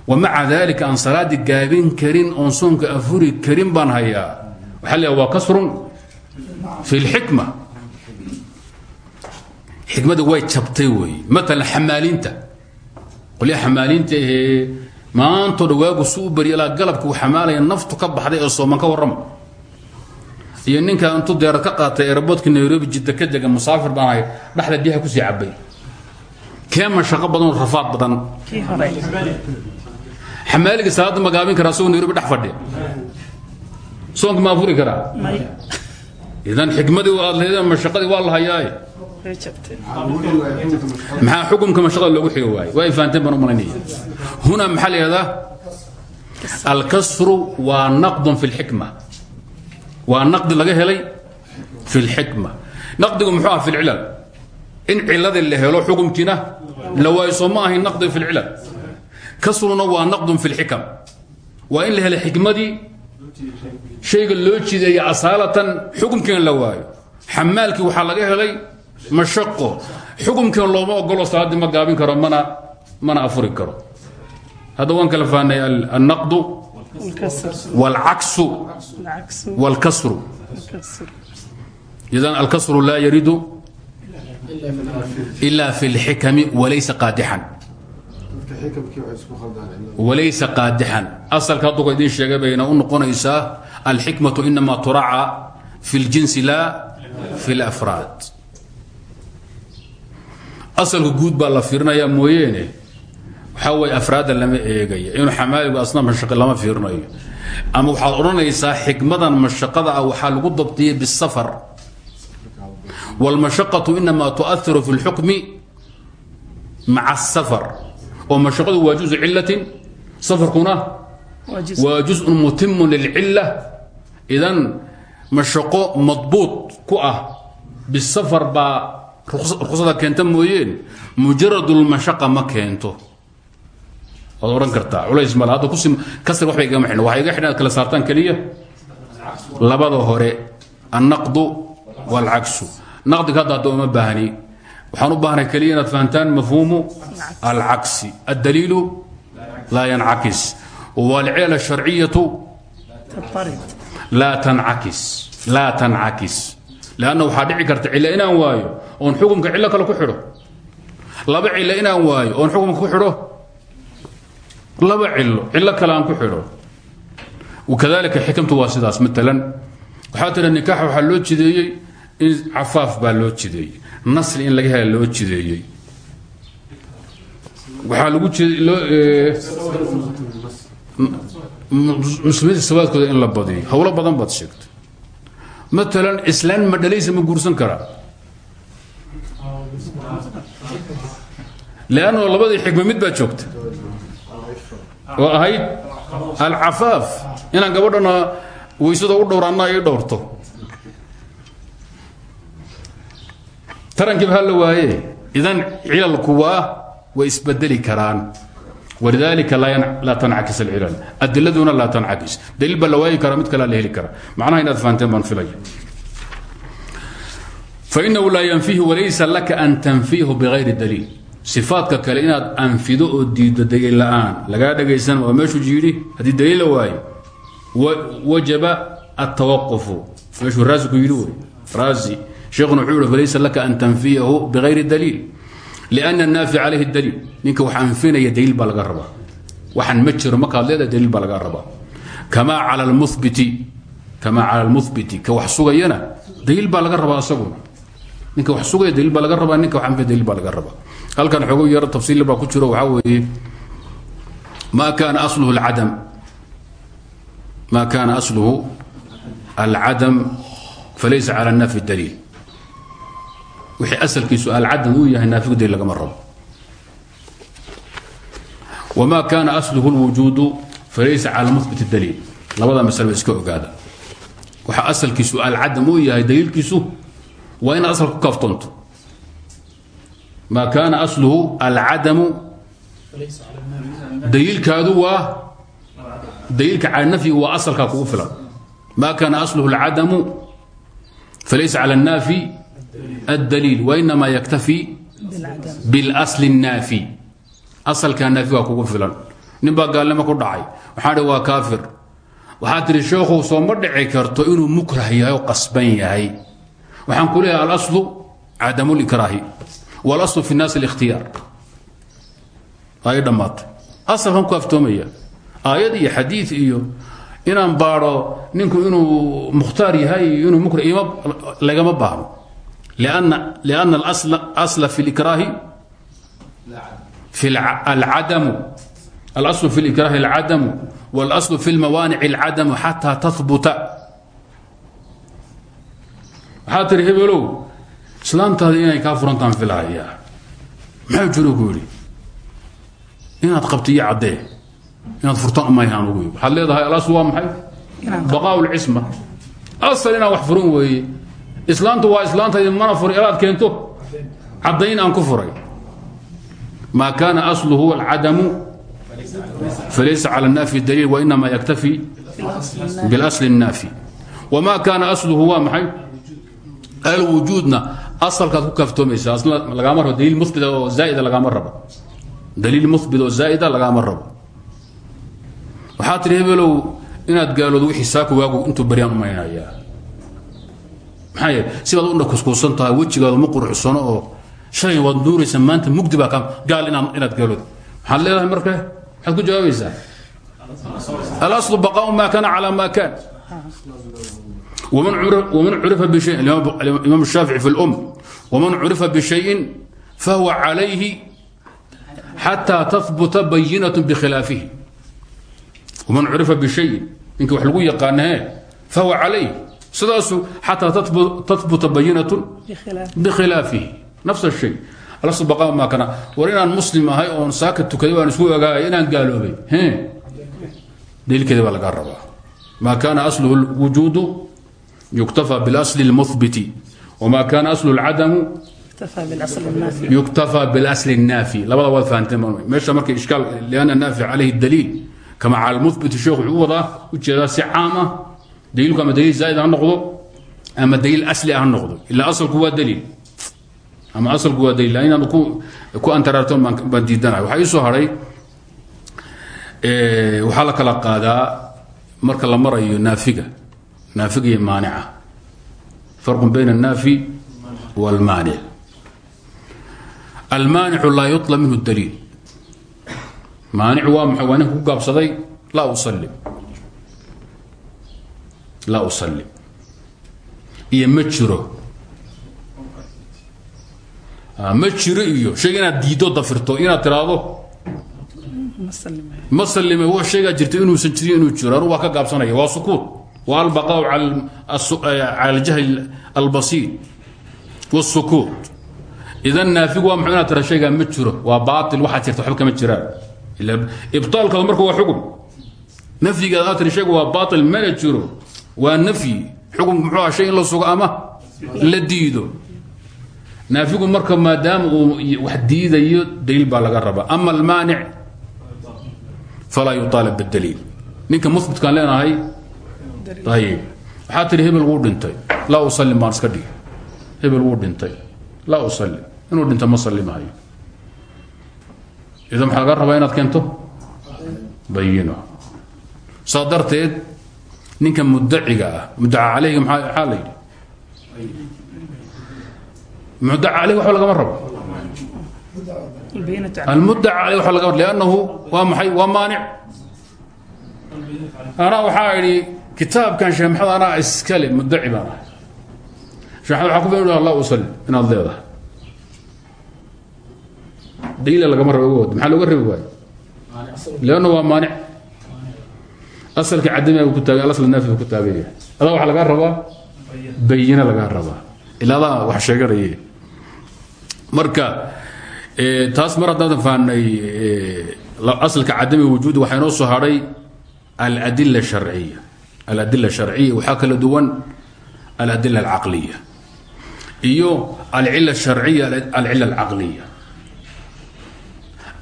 Wa maca daalika aan salaadii gaabin karin oon soonka afuri karin baan hayaa. Waxaa leeyahay waa kasrun fi اlxikma xikmada way jabtay weeye maalan xamaaliinta qolyaha xamaaliinta ahee maantoo dhawaagu su u bari ilaa galabka xamaalaya naftu ka baxday ee sooman ka warrama iyo ninka intuu deerad ka qaatay eeraboodka nairobi jidda ka dega musaafir baan ahay dhexda biyaha ku sii cabay kee mashaqo badan oo rafaad badan? Xamaaliga salaadda ma gaabin karaa isagoo nairobi dhex fadhiya. Soonka ma afuri karaa? Idan xikmadii aad leedeen mashaqadii waa la hayaaye maxaa xukumka mashaqada loogu xigi waaye waa ay fahanteen baan u malaynaya huna maxaa la yihahdaa alkasru waa naqdun fi اlxikma waa naqdi laga helay fi lxikma naqdigu muxuu aha fi lcilal in cilada la helo xukunkiina la waayso ma ahayn naqdi fi kasruna waa naqdun fi lxikam waa in la helo xikmadii shayga loo jideeya asaalatan xukunkiina la waayo. Xamaalkii waxaa laga helay mashaqo. Xukunkiina looma ogolo salaadii gaabin karo mana mana afuri karo. Hadda waan kala fahnay annaqdu والكسر wاlcaksu العكس wاlkasru والكسر idan alkasru laa yaridu ila fi اlxikami walaysa qaadixan dadka xikamkii waxay isku khaldaan cilada walaysa qaadixan asalka hadduka idin sheegay bayna u noqonaysaa alxikmatu inama turaca fi اljinsi la fi اlafraad asalka guud baa la fiirinaya mooyeene waxaa weye afraadda lama eegaya inuu xamaaligu asna mashaqi lama fiirinayo ama waxaad odhanaysaa xikmadan mashaqada ah waxaa lagu dabdiyey bisafar wاlmashaqaةu inama tuahiru fi اlxukmi maca الsafar oo mashaqadu waa juزu cilatin safarkuna وجزء waa juزء mutimu lilcila idan mashaqo madbuuط ku ah bisafar baa ruksada keenta mooyeen mujarad اlmashaqa ma keento waad odhan kartaa. Culays mal hadda kasir waxba igama xidhna waxa iga xidhan kala saartaan keliya? Labada hore annaqdu waalcaksu. Naqdiga hadda hadda uma baahni waxaan u baahnay keliya inaad fahamtaan mafhuumu alcaksi addaliilu laa yancakis waalcilal asharciyatu laa tankis laa tancakis lanna waxaa dhici karta cilo inaan waayo oon xukumka cillo kale ku xidho. Laba cilo inaan waayo oon xukumka ku xidho laba cilo cilo kale aan ku xidho. Wakadalika xikamtu waa sidaas maalan waxaa tira nikaax waxaa in cafaaf baa loo jideeyey nasli in laga hela loo jideeyey. Waxaa lagu muslimiinta sawaadkooda in la badiyo howlo badan baad sheegtay. Maalan islaan ma ma guursan karaa leanno labadii xikma mid baa joogta oo ahayd alcafaaf. Inaan gabadhana weysada u dhowraana ii dhowrto. Tarankiiba ha la waaye. Idan cilalku waa way isbedeli karaan. Walidalika laa tancakis alcilal. Adiladuna laa tancakis daliil baa la waayi karaa mid kalea la heli karaa. Macnaha inaad fahanteen baan filaya. Fainahu laa yanfihi walaysa laka an tanfiihu bigayri daliil sifaadka kale inaad anfido oo diiddo daliil la'aan. Lagaa dhagaysan waa meeshuu yidhi haddii daliil la waayo wa- wajaba atawaqufu meeshuu raasi ku yidhi wey raasi sheekhuna wuxuu yihi falaysa laka an tanfiyahu bigayri daliil. Liana annaafi calayhi daliil ninka wax anfinaya daliil baa laga rabaa. Waxaan ma jiro markaad leedahay daliil baa laga rabaa. Kamaa cala almuhbiti kamaa cala almuhbiti ka wax sugayana daliil baa laga rabaa asaguna. Ninka wax sugaya daliil baa laga rabaa. Ninka wax anfiya daliil baa laga rabaa halkan xogo yaro tafsiil baa ku jiro waxaa weeye ma kaana asluhu alcadam. Ma kaana asluhu alcadam falaysa cala nafyi daliil wixii asalkiisu alcadam uu yahay naafigu daliil lagama rabo. Wma kaana asluhu lwujuudu falaysa cala muhbit daliil labada masale ba ogaada. Waxa asalkiisu alcadam uu yahay daliilkiisu waa inaad asal ku ma kaana asluhu alcadamu daliilkaadu waa daliilka cala nafyiga waa asalkaa kugu filan ma kaana asluhu alcadamu falaysa cala الnaafi الdaliil wainama yaktafi بالعدم biاlasli الnaafi asalkaa naafi waa kugu filan nin baa gaalnimo ku dhacay waxaa dhi waa kaafir waxaa tihi sheekhu soo ma dhici karto inuu mukrah yahay oo qasban yahay waxaan ku leeyahay alaslu cadamu likraahi wal-aslu fi naasi alikhtiyaar. Ayay dhammaatay asalkan ku aftoomaya aayad iyo xadiid iyo inaan baado ninku inuu mukhtaar yahay iyo inuu mukri ima lagama baahno. Lianna alasla fi likraahi alcadamu. Alaslu fi likraahi alcadamu wاlaslu fi lmawaanici alcadamu xataa tahbuta waxaa tiri hebelow islaamtaadi inay kaa furantaan filahaya maxaa jiro inaad qabta iyo inaad furtaan mayhaan ugu waxaad leedahay alas waa maxay? Baqaa lcisma asal inaan wax furan weeye. Islaamtu waa islaantaydi mana furay ilaad keento caddayn aan ku furay. Maa kaana asluhu alcadamu falaysa cala naafi daliil wainama yaktafi bilasli الnaafi wma kaana asluhu waa maxay? Alwujuudna asalkaad ku kaaftoomaysa lagama rabo daliil mubit oo zaaida lagama rabo. Daliil muhbit oo zaaida lagama rabo. Waxaa tihi hebelow inaad gaaloodo wixii saaku waagu intuu baryaan u maynayaa maxaa yeele sibaad u dhakuskuusan tahay wejigaadu ma quruxsano oo shalay waad nuuraysa maanta mugdi baa ka gaal inaad inaad gaaloodo maxaad leedahay marka maxaad ku jawaabaysaa? Alaslu baqaau maa kana calaa maa kaan waman curifa bishay imaam shaafici fi lum wman curifa bshayin fahuwa calayhi xataa tahbuta bayinat bikhilaafihi. Waman curifa bishayin ninkii wax lagu yaqaanahe fahuwa calayh sidaasu xataa tahbuta bayinatu bikhilaafihi. nafs shay. Alasbaqa maa kana war inaan muslim ahay oon saaka tukaday waan isku ogaay inaan gaaloobay. Daliilkeeda baa lagaa rabaa. Maa kana asluhu lwujuudu yuktafa bilasli اlmuhbiti أصله الوجود يكتفى بالأصل المثبت وما كان أصل العدم اكتفى بالأصل النافي يكتفى بالأصل النافي لبدا واد فهمتم ماشي مركي إشكال لأن النافي عليه الدليل كما على المثبت الشيخ عوضة وجهة سعامة دليل كما دليل زائد عن نقضه أما دليل أصلي عن نقضه إلا أصل هو دليل أما أصل هو دليل لأن كو كو أنت رأيتم من ديدنا وحي سهري إيه وحالك لقادا مركا لمرأي نافقة نافقة مانعة فرق بين النافي والمانع المانع لا يطلب منه الدليل مانع وامح وانه قابصدي لا أسلم لا أسلم يمجره ma jiro iyo shay inaad diiddo dafirto inaad tiraahdo مسلم ma sallime wa shaygaa jirta inuusan jirin inuu jiro anu waa ka gaabsanaya waa sukuut albaqaau cala aljahl albasiir wasukuut idan naafigu waa muxuu inaad tira shaygaa ma jiro waa baatil waxaad jirta waxba kama jiraan ila ibtaalkaadu marka waa xugum nafyigaada aad tiri shaygu waa baatil mana jiro waa nafyi xugum muxuu aha shay in la sugo ama la diido naafigu marka maadaama uu wax diidayo daliil baa laga rabaa ama almaanic falaa yuaalab bdaliil ninka muhbitkaan leenahay ayb waxaa tihi hebel wuu dhintay. Laa usalim baan iska dhigi hebel wuu dhintay. Laa usalim inuu dhinta ma salimahayo idan maxaa laga rabaa inaad keento? Bayino saa darteed ninka mudaciga ah mudaca caleyga maxaa la yidhi? Mudaca aleyh waxba lagama rabo. Almudaca aleyh waba lagama rabo. Lannahu waa maxay? Waa maanic. Anaa waxaa idhi kitaabkan sheekh maxamed anaa iskale mudaci baan ahay. Sheekh maxamed waxaa ku allah usalli inaad leedahay. Daliila lagama rabo maxaa looga rebi waayo? Waa maanic. Asalka cadamiga ku taagay alasl naafi ku taagan yahay adaa waxaa lagaa bayina lagaa rabaa. Ilaa adaa wax sheeganaye marka taas mar haddaadan fahnay asalka cadami wujuudi waxaa inoo soo hadhay aladila sharciya aladila sharciya waxaa kala duwan aladila alcaqliya iyo alcila sharciya alcila alcaqliya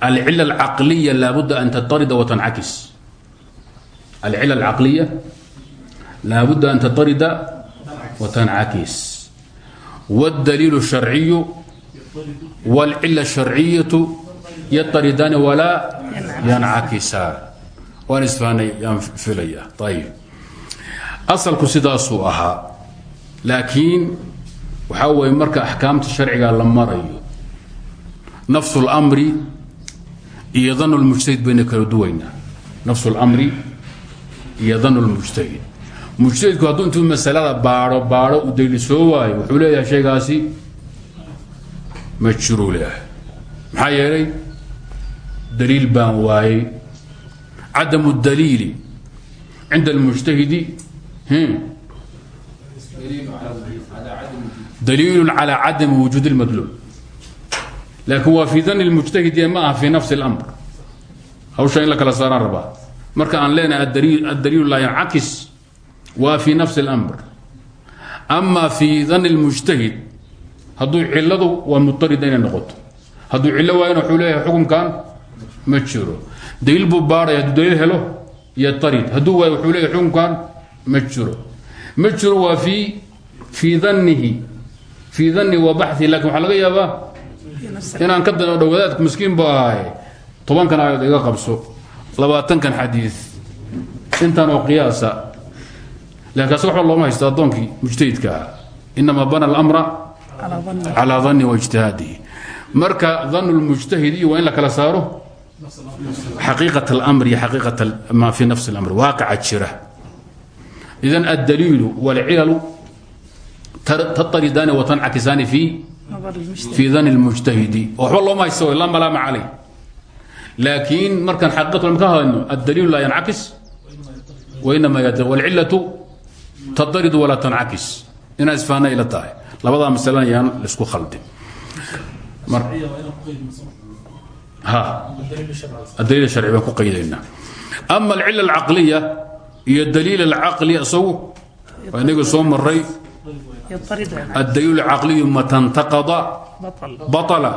alcila alcaqliya laabudda an tatarida watancakis alcila alcaqliya laabudda an tatarida watancakis والدليل الشرعي والعلة الشرعية يطردان ولا ينعكسان waan isfahanay yaan filaya ayib asalku sidaasuu ahaa laakiin waxaa weeye marka axkaamta sharciga la marayo nafsu اlamri iyo dan lmujtahid bayna kala duwaynaa nafsu اlamri iyo dan lmujtahid mujtahidku hadduu intuu masalada baadho baadho u dayli soo waayo wuxuu leeyahay shaygaasi ma jiruu leeyahay maxaa yeelay daliil baan waayey cadamu اdaliili cinda اlmujtahidi daliilu calى cadami wujuud اlmadluul laakiin waa fi dan اlmujtahidi ma aha fi nafsi اlamr hawsha in la kala saaraan rabaa marka aan leenahay addaliilu laa yancakis waa fi nafsi اlamr ama fi dan اlmujtahid hadduu ciladu waa mutarida inay noqoto hadduu cillo waayana wuxuu leeyahay xukunkan ma jiro daliil buu baaraya hadduu daliil helo yatarid hadduu waayo wuxuu leeyahy xukunkan ma jiro. Ma jiro waa fii fii danihi fii dani wa baxi laakiin waxaa laga yaabaa inaan ka dan dho wadaadku miskiin bu ahaaye tobankan aayad iga qabso. Labaatankan xadiid intan oo qiyaasa. Lakin kaas waxba looma haysto addoonkii mujtahidka ah. Inamaa bana alamra calaa dani waijtihaadihi marka dan lmujtahid iyo waa in la kala saaro? Xaqiiqat اlamr iyo xaqiiqat ma fi nafsi اlamr waaqaca jira idan adaliilu wlcilalu tataridaani watancakisani fii dan mujtahidi waba looma haysto la malaama calay laakiin markaan xaqiiqatu ka hadayno addaliilu laa yankis wainama wlcilatu tataridu walaa tankis inaa isfahna ila tahay labadaa masalana yaan la isku khaldin adaliil harci baan ku qaydaynaa ama alcila alcaqliya iyo daliil acaqli isagu. Waa inagii soo maray addaliil acaqliyu matantaada baala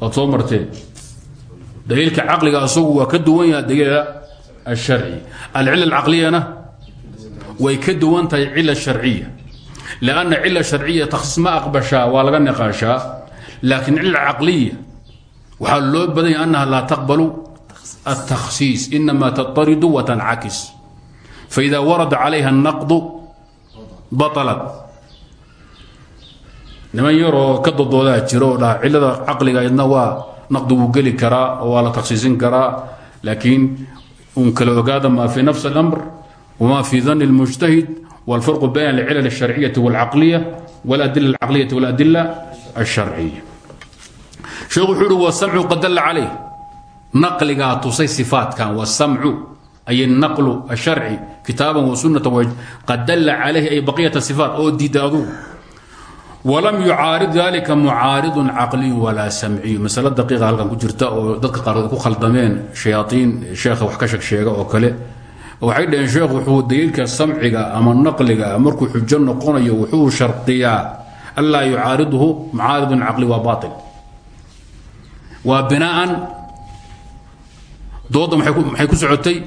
waad soo marteen daliilka caqliga isagu waa ka duwan yaha daliila alsharci. Way ka duwan tahay cila sharciya. Lanna cila sharciya takhsiis ma aqbashaa waa laga niqaashaa. Laakiin cila loo badan yahay annaha laa taqbalu. التkhصيiص إنما تطرد وتنcakس فإذا ورد عليها النقض بطلت niman yaroo ka dodoodaa jiro oo dhaha cilada caqliga idna waa naqdi wuu geli karaa oo waa la takhsiisin karaa laakiin un kala ogaada ma fi nafs الأمر وma في ظن المجتهد والفرق بين العلل الشharciية والعقلية والأدلة العقلية والأدلة الشharciية sheekhu wuxuu uhi wsamcu qad dalla calayh naqligaa tusay sifaatkan wasamcu ay naqlu asharci kitaaban wa sunnatan qad dalla calayhi ay baqiyata sifaat oo diida adugu walam yucaarid dalika mucaaridun caqliyu walaa samciyu masale daqiiqa halkan ku jirta oo dadka qaarkood ku khaldameen shayaaiin sheekha wax ka sheega oo kale. Waxay dhaheen sheekhu wuxuu daliilka samciga ama naqliga markuu xujo noqonayo wuxuu shardiyaa. Anlaa yucaariduhu mucaaridun caqli waa bail waa binaan dooda maxay ku socotay?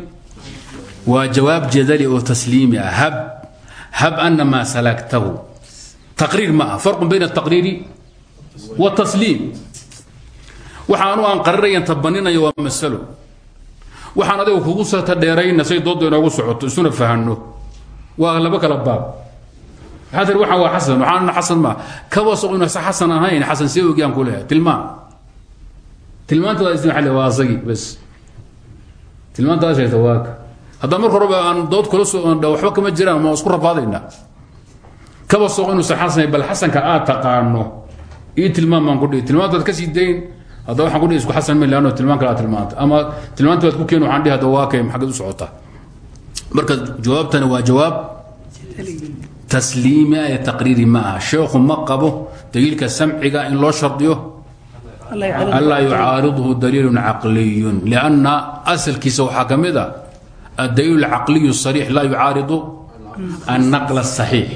Waa jawaab jadali oo tasliimi ah. Hab hab ana maa salaktahu. Taqriir ma ah farqun bayna ataqriiri watasliim waxaanu aan qarirayan tabaninayo waa masalo. Waxaan adiga kugu sata dheerayna say doodda inoogu socoto isuna fahanno. Waa laba kala baab. Waxaa tir waxaan waa xasan. Waxaanna xasan maa kaba soq inu xasan ahayn xasan see ogyaan ku leeyahay. Tilmaan. Tilmaantada isna xalli waa asagii bas tilmaantaada sheegta waaka haddaan marka horeba aan dood kula soo waxba kama jiraan ma isku rafaadaynaa kaba sooq inuusan xasanay bal xasanka aad taqaano ii tilmaan baan ku dhihi. Tilmaantaad ka sii dayn haddaba waxaan ku dhihi isku xasan mil ano tilmaan kale aad tilmaanta. Ama tilmaanta baad ku keeni waxaan dhihi hadda waa kay maxaggad u socotaa marka jawaabtani waa jawaab. Tasliimi ah ee ma aha. Sheekhu ma qabo in loo shardiyo alaa yucaaridhu daliilu caqliyun. Lanna asalkiisa waxaa ka mid a adaliil caqliyu sariix laa yucaaridu annaql asaxiix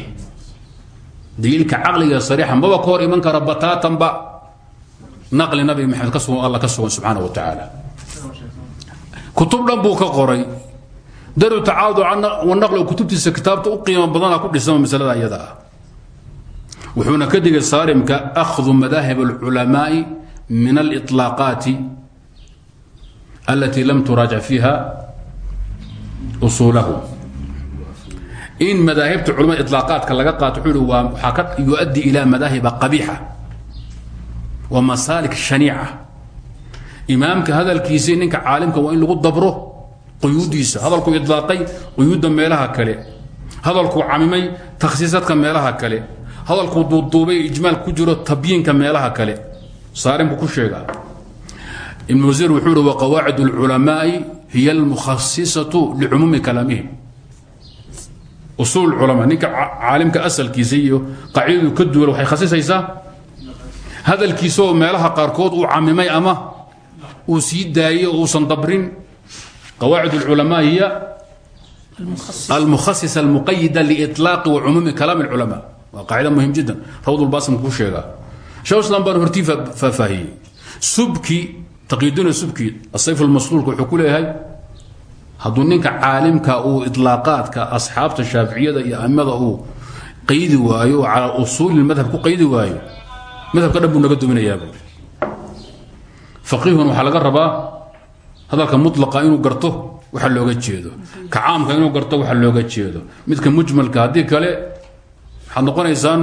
daliilka caqliga sariixa maba ka hor iman kara bataatanba naqli nabi maxamed ka sugan alla ka wa tacaala. Kutub dhan buu qoray. Daru tacaadu wanaqliga kutubtiisa kitaabta u qiimo badana ku dhisama masalada ayada ah. wuxuuna ka digay saarimka akhdu madaahib alculamaai صارم كأخذ مذاهب العلماء من الإطلاقات التي لم تراجع فيها أصوله إن مذاهب علماء إطلاقات كاللغة قاتحول وحاكت يؤدي إلى مذاهب قبيحة ومسالك شنيعة إمامك هذا الكيسين إنك عالمك وإن لغو دبره قيوديس هذا الكو إطلاقي قيود ميلها كلي هذا الكو عميمي تخصيصات ميلها كلي هذا الكو دوبي إجمال كجرة تبيين كميلها كلي صارم بكل شيء ابن وزير وحوره وقواعد العلماء هي المخصصة لعموم كلامهم أصول العلماء نيك عالمك أسل كيسيو قاعدة كدول وحي خصيصة هذا الكيسو مالها قاركود وعممي أما وسيد داية وصندبرين قواعد العلماء هي المخصص المخصصة المقيدة لإطلاق وعموم كلام العلماء وقاعدة مهم جدا روض الباسم كل شيء شو اسلام بان shawslan baan hortii faahfaahiyey subki taqiiduna subki asayf lmasluulka wuxuu ku leeyahay hadduu ninka caalimka uu ilaaqaadka asxaabta shaaficiyada iyo amada uu qaydi waayo calaa usuuli madhab ku qaydi waayo madhabka dhan buu naga duminayaabuu faqihun waxaa laga rabaa hadalka mulaqa inuu garto waxa looga jeedo. Ka caamka inuu garto waxa looga jeedo. Midka mujmalka haddii kale waxaad noqonaysaan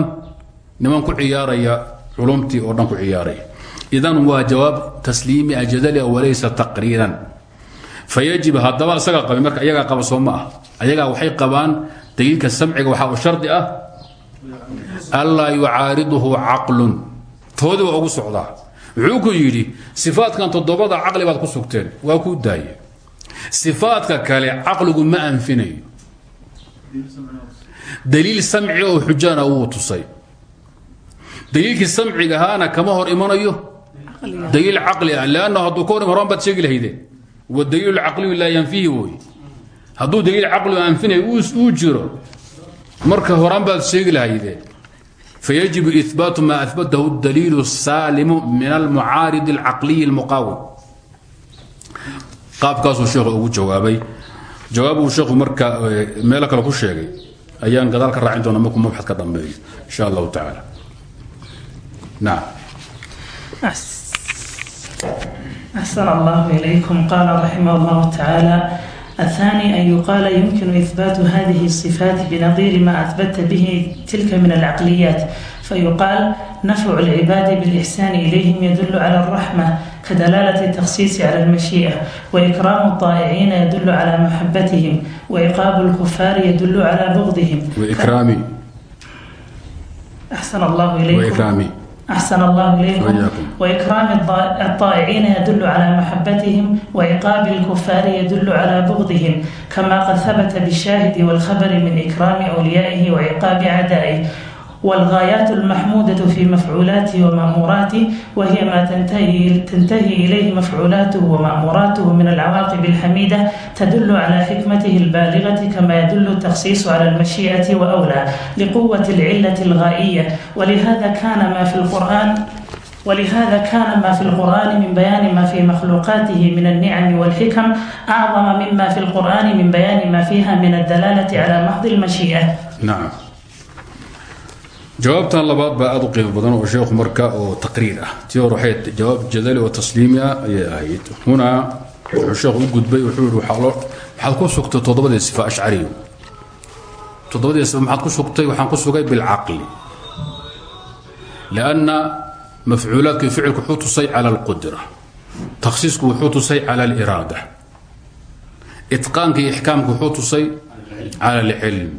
niman ku ciyaaraya culumtii oo dhan ku ciyaaraya idan waa jawaab tasliimi ajadalia walaysa taqriiran. Fayajib haddaba isagaa qabay marka iyagaa qaba soo ma ah. Ayagaa waxay qabaan daliilka samciga waxaa u shardi ah anlaa yucaariduhu caqlun. Toodii waa ugu socdaa. Wuxuu ku yidhi sifaadkan toddobada caqli baad ku sugteen waa kuu daaye. Sifaadka kale caqligu ma anfinayo. Daliil samci oo xujana wuu tusay daliilkii samcigahaana kama hor imanayo daliil caqli ah lanna hadduu ka hor horaan baad sheegi lahaydeen wadaliil caqliyu laa yanfihi woy hadduu daliil caqligu anfinayo uu jiro marka horaan baad sheegi lahaydeen فيجب إثبات ما أثبته الدليل السالم من المعارض العقلي المقاوم qaabkaasuu sheekhu ugu jawaabay jawaabuu sheekhu marka meelo kale ku sheegay ayaan gadaal ka raacin doona markuu mabxad ka dambeeyo insha allahu tacaala nacam أحسن الله إليكم قال رحمه الله تعالى الثاني أن يقال يمكن إثبات هذه الصفات بنظير ما أثبت به تلك من العقليات فيقال نفع العباد بالإحسان إليهم يدل على الرحمة كدلالة التخصيص على المشيئة وإكرام الطائعين يدل على محبتهم وإقاب الكفار يدل على بغضهم وإكرامي أحسن الله إليكم وإكرامي أحسن الله إليكم وإياكم. وإكرام الضا- الطائعين يدل على محبتهم وإعقاب الكفار يدل على بغضهم كما قد ثبت بالشاهد والخبر من إكرام أوليائه وعقاب أعدائه والغايات المحمودة في مفعولاته ومأموراته وهي ما تنتهي, تنتهي إليه مفعولاته ومأموراته من العواقب الحميدة تدل على حكمته البالغة كما يدل التخصيص على المشيئة وأولى لقوة العلة الغائية ولهذا كان ما في القرآن ولهذا كان ما في القرآن من بيان ما في مخلوقاته من النعم والحكم أعظم مما في القرآن من بيان ما فيها من الدلالة على محض المشيئة nacam jawaabtan labaad baa aad u qiimo badan oo sheekhu marka oo taqriir ah. Tii hore jawaab jadali oo tasliimi ah ayay ahayd. Sheekhu gudbay wuxuu yihi waxaa loo maxaad ku sugtay toddobadii sifa ashcariyo toddobadii sifa maxaad ku sugtay waxaan ku sugay bilcaqli. Lianna mafcuulaadkii ficilku wuxuu tusay cala alqudra. Takhsiisku wuxuu tusay cala aliraada. Itqaanka iyo ixkaamku wuxuu tusay cala alcilm.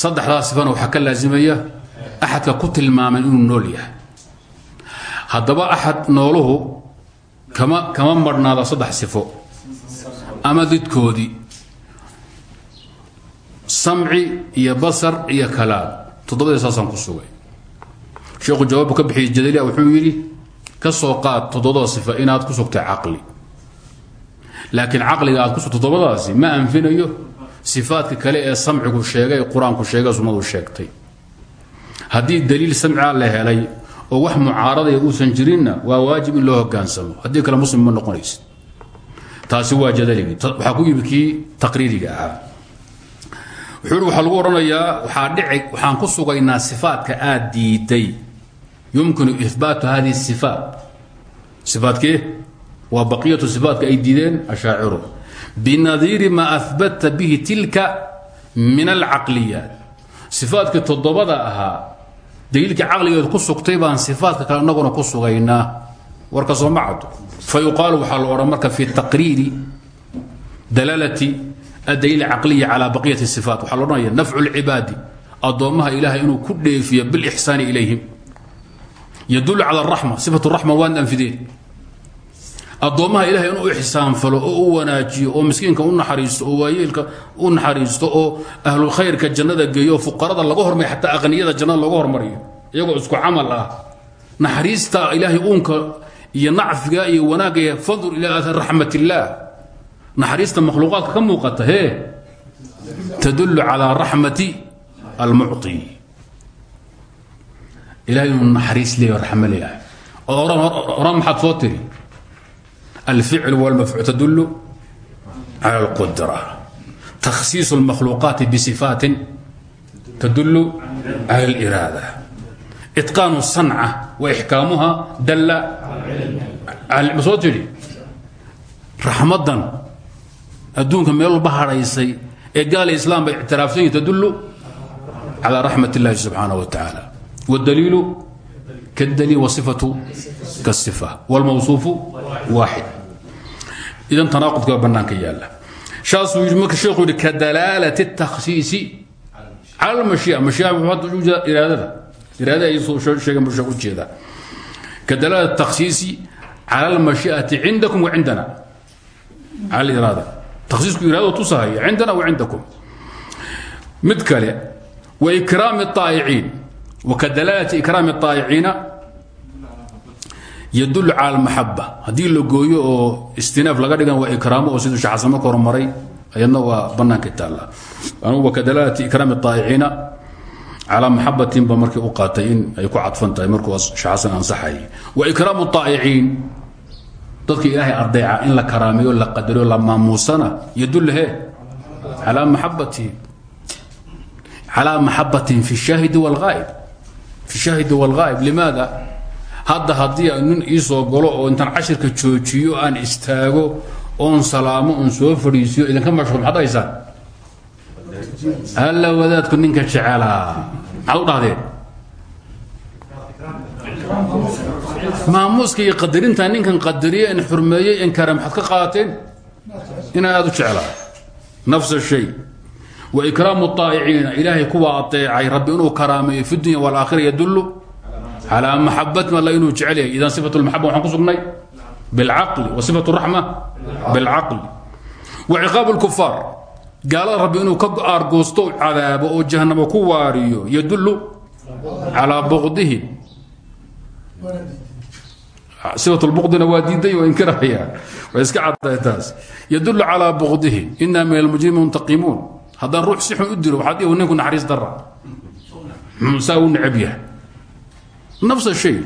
Saddexdaa sifana waxaa ka laasimaya axadka ku tilmaamay inuu nool yahay. Haddaba axad nooluhu kama kama marhnaada saddex sifo ama didkoodii. Samci iyo basar iyo kalaam toddobadii saasaan ku sugay. Sheekhu jawaabu ka bixiyey jadaliya wuxuu yidhi ka soo qaad toddobada sifa inaad ku sugtay caqli. Laakiin caqliga aad ku sugtay toddobadaasi ma anfinayo sifaadka kale ee samcigu sheegay ee qur'aanku sheegay sunnadu sheegtay haddii daliil samciga la helay oo wax mucaaradaya uusan jirinna waa waajib in loo hogaansamo. Haddii kale muslim ma noqonaysid. Taasi waa jadaligii Ta- waxaa ku yimi kii taqriiriga ahaa. Wuxuu ihi waxaa lagu odhanayaa waxaa dhici waxaan ku sugaynaa sifaadka aad diiday yumkinu ihbaatu hadihi sifaat. Sifaadkee waa baqiyatu sifaatka ay diideen ashaaciru binadiiri ma ahbatta bihi tilka min alcaqliyaat sifaadkii toddobada ahaa daliilkii caqligeed ku sugtay baan sifaadka kale annaguna ku sugaynaa. Warka soo ma caddo. Fa yuqaalu waxaa la odhan marka fi taqriiri dalaalati adaliil caqliya calaa baqiyati sifaat. Waxaa la odhanaya nafcu lcibaadi addoommaha ilaahay inuu ku dheefiyo bilixsaani ilayhim. Yadullu cala araxma sifatu raxma waan anfideen addoommaha ilahay inuu ixsaanfalo oo u wanaajiyo oo miskiinka u naxariisto oo waayeelka u naxariisto oo ahlulkhayrka jannada geeyo oo fuqarada laga hormariyo xataa aqniyada jannada laga hormariyo. Iyagoo isku camal ah. Naxariista ilaahay uunka iyo nacfiga iyo wanaagga iyo fadl ilaa illaah naxariista makhluuqaadka ka muuqata hee? Tadullu calaa raxmati almucطi ilahay naxariis leeyaho raxmo leeyahay. Oran maxaad soo alficl wاlmafcuul tadul calى اlqudra takhsiiص اlmakhluuqaati bsifaatin tadul calى اliraada itqaan الصanca waxkaamuha dalla ma soo tidhi raxmadan adduunka meel walba hadhaysay ee gaala islaam bay ictiraafsan yihin tadulu calى raxmat اllahi subxaanaه wa taعala wاdaliilu kاdaliil wصifatu kaالصifa wاlmawصuufu waaxid idan tanaaqudka baa bannaanka yaala saasuu yidhi marka sheekhu yidhi ka dalaalati الtakhsiisi cala اlmashii'a mashii'a muxuu hadda u jeeda iraadada iraadada ay soo sheegeen buu sheekh u jeedaa ka dalaalati الtakhsiisi cala اlmashii'ati cindakum wa cindana cala اliraada takhsiisku iraadada tusahaya cindana wa cindakum mid kale wa ikraami الطaa'iciin wa ka dalaalati ikraami الطaa'iciina ydul cal maxaba haddii la gooyo oo istinaaf laga dhigan waa ikraamo oo siduu shaxsamo ka hormaray ayadna waa banaanka taalla. Anugu kadalaalati ikraam aa'iciina calaa maxabatin ba markii u qaatay ay ku cadfan tahay markuu shaxsan ansaxay. Wa ikraamu aa'iciin dadka ilaahay adeeca in la karaameeyo la qadariyo la maamuusana yadul he calaa maxabatin shaahidi wاlghaa'ib fi shaahidi wاlghaa'ib limaada hadda haddii nin iisoo galo oo intaan cashirka joojiyo aan istaago oon salaamo oon soo fadhiisiyo idinka mashquul maxaad haysaan? Halla wadaadku ninka jecelaa maxaad u dhahdeen qadarinta ninkan qadariye en xurmeeyey en kara maxaad ka qaateen? Inaan aada u jeclaa. Nafsa shay. Wa ikraamu اaa'iciina ilaahay kuwa adeecay rabbi inuu karaameeyo fi dunya wاlaakhira yadullu calى maxabatin alla inuu jecel yahay idan sifat اlmaxaba waxaan ku sugnay biاlcaqli wa sifat الraxma biاlcaqli wa ciqaab اlkufaar gaalada rabbi inuu ka aargoosto cadaabo oo jahanamo ku waariyo yadulu calىa bqdihim sifat lbqdina waa diiday oo inkiraya way iska caddahay taas yadulu calىa bqdihim ina min almujrimiin muntaqimuun haddaan ruux si xun u dilo waxaad ihi ninku naxariis dara saa u necab yahay نفس الشيء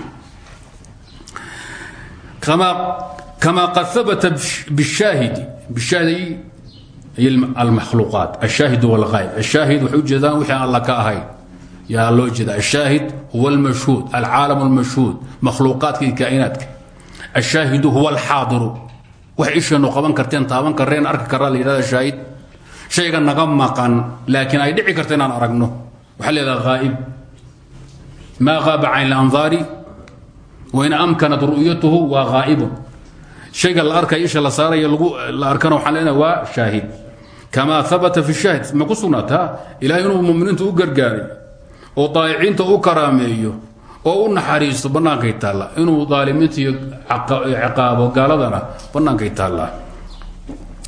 كما كما قد ثبت بالشاهد بالشاهد هي المخلوقات الشاهد والغائب الشاهد وحجدان وحي الله كاهي يا الله جدا الشاهد هو المشهود العالم المشهود مخلوقات كائنات الشاهد هو الحاضر وحيش انه قبان كرتين طابان كرين ارك كرا لهذا الشاهد شيء نغم مقان لكن اي دعي كرتين ma aaba can اandaari wain amkanat ru'yatuhu waa aa'ibun shayga la arkay isha la saaray la arkana waaan leena waa shaahid. Kamaa abata fi shaahid ma ku sugnaata ilahay inuu muminiintu u gargaaray oo daayiciinta u karaameeyo oo u naxariisto bannaankay taalla inuu daalimiinta iyo ciqaabo gaaladana bannaankay taallaa.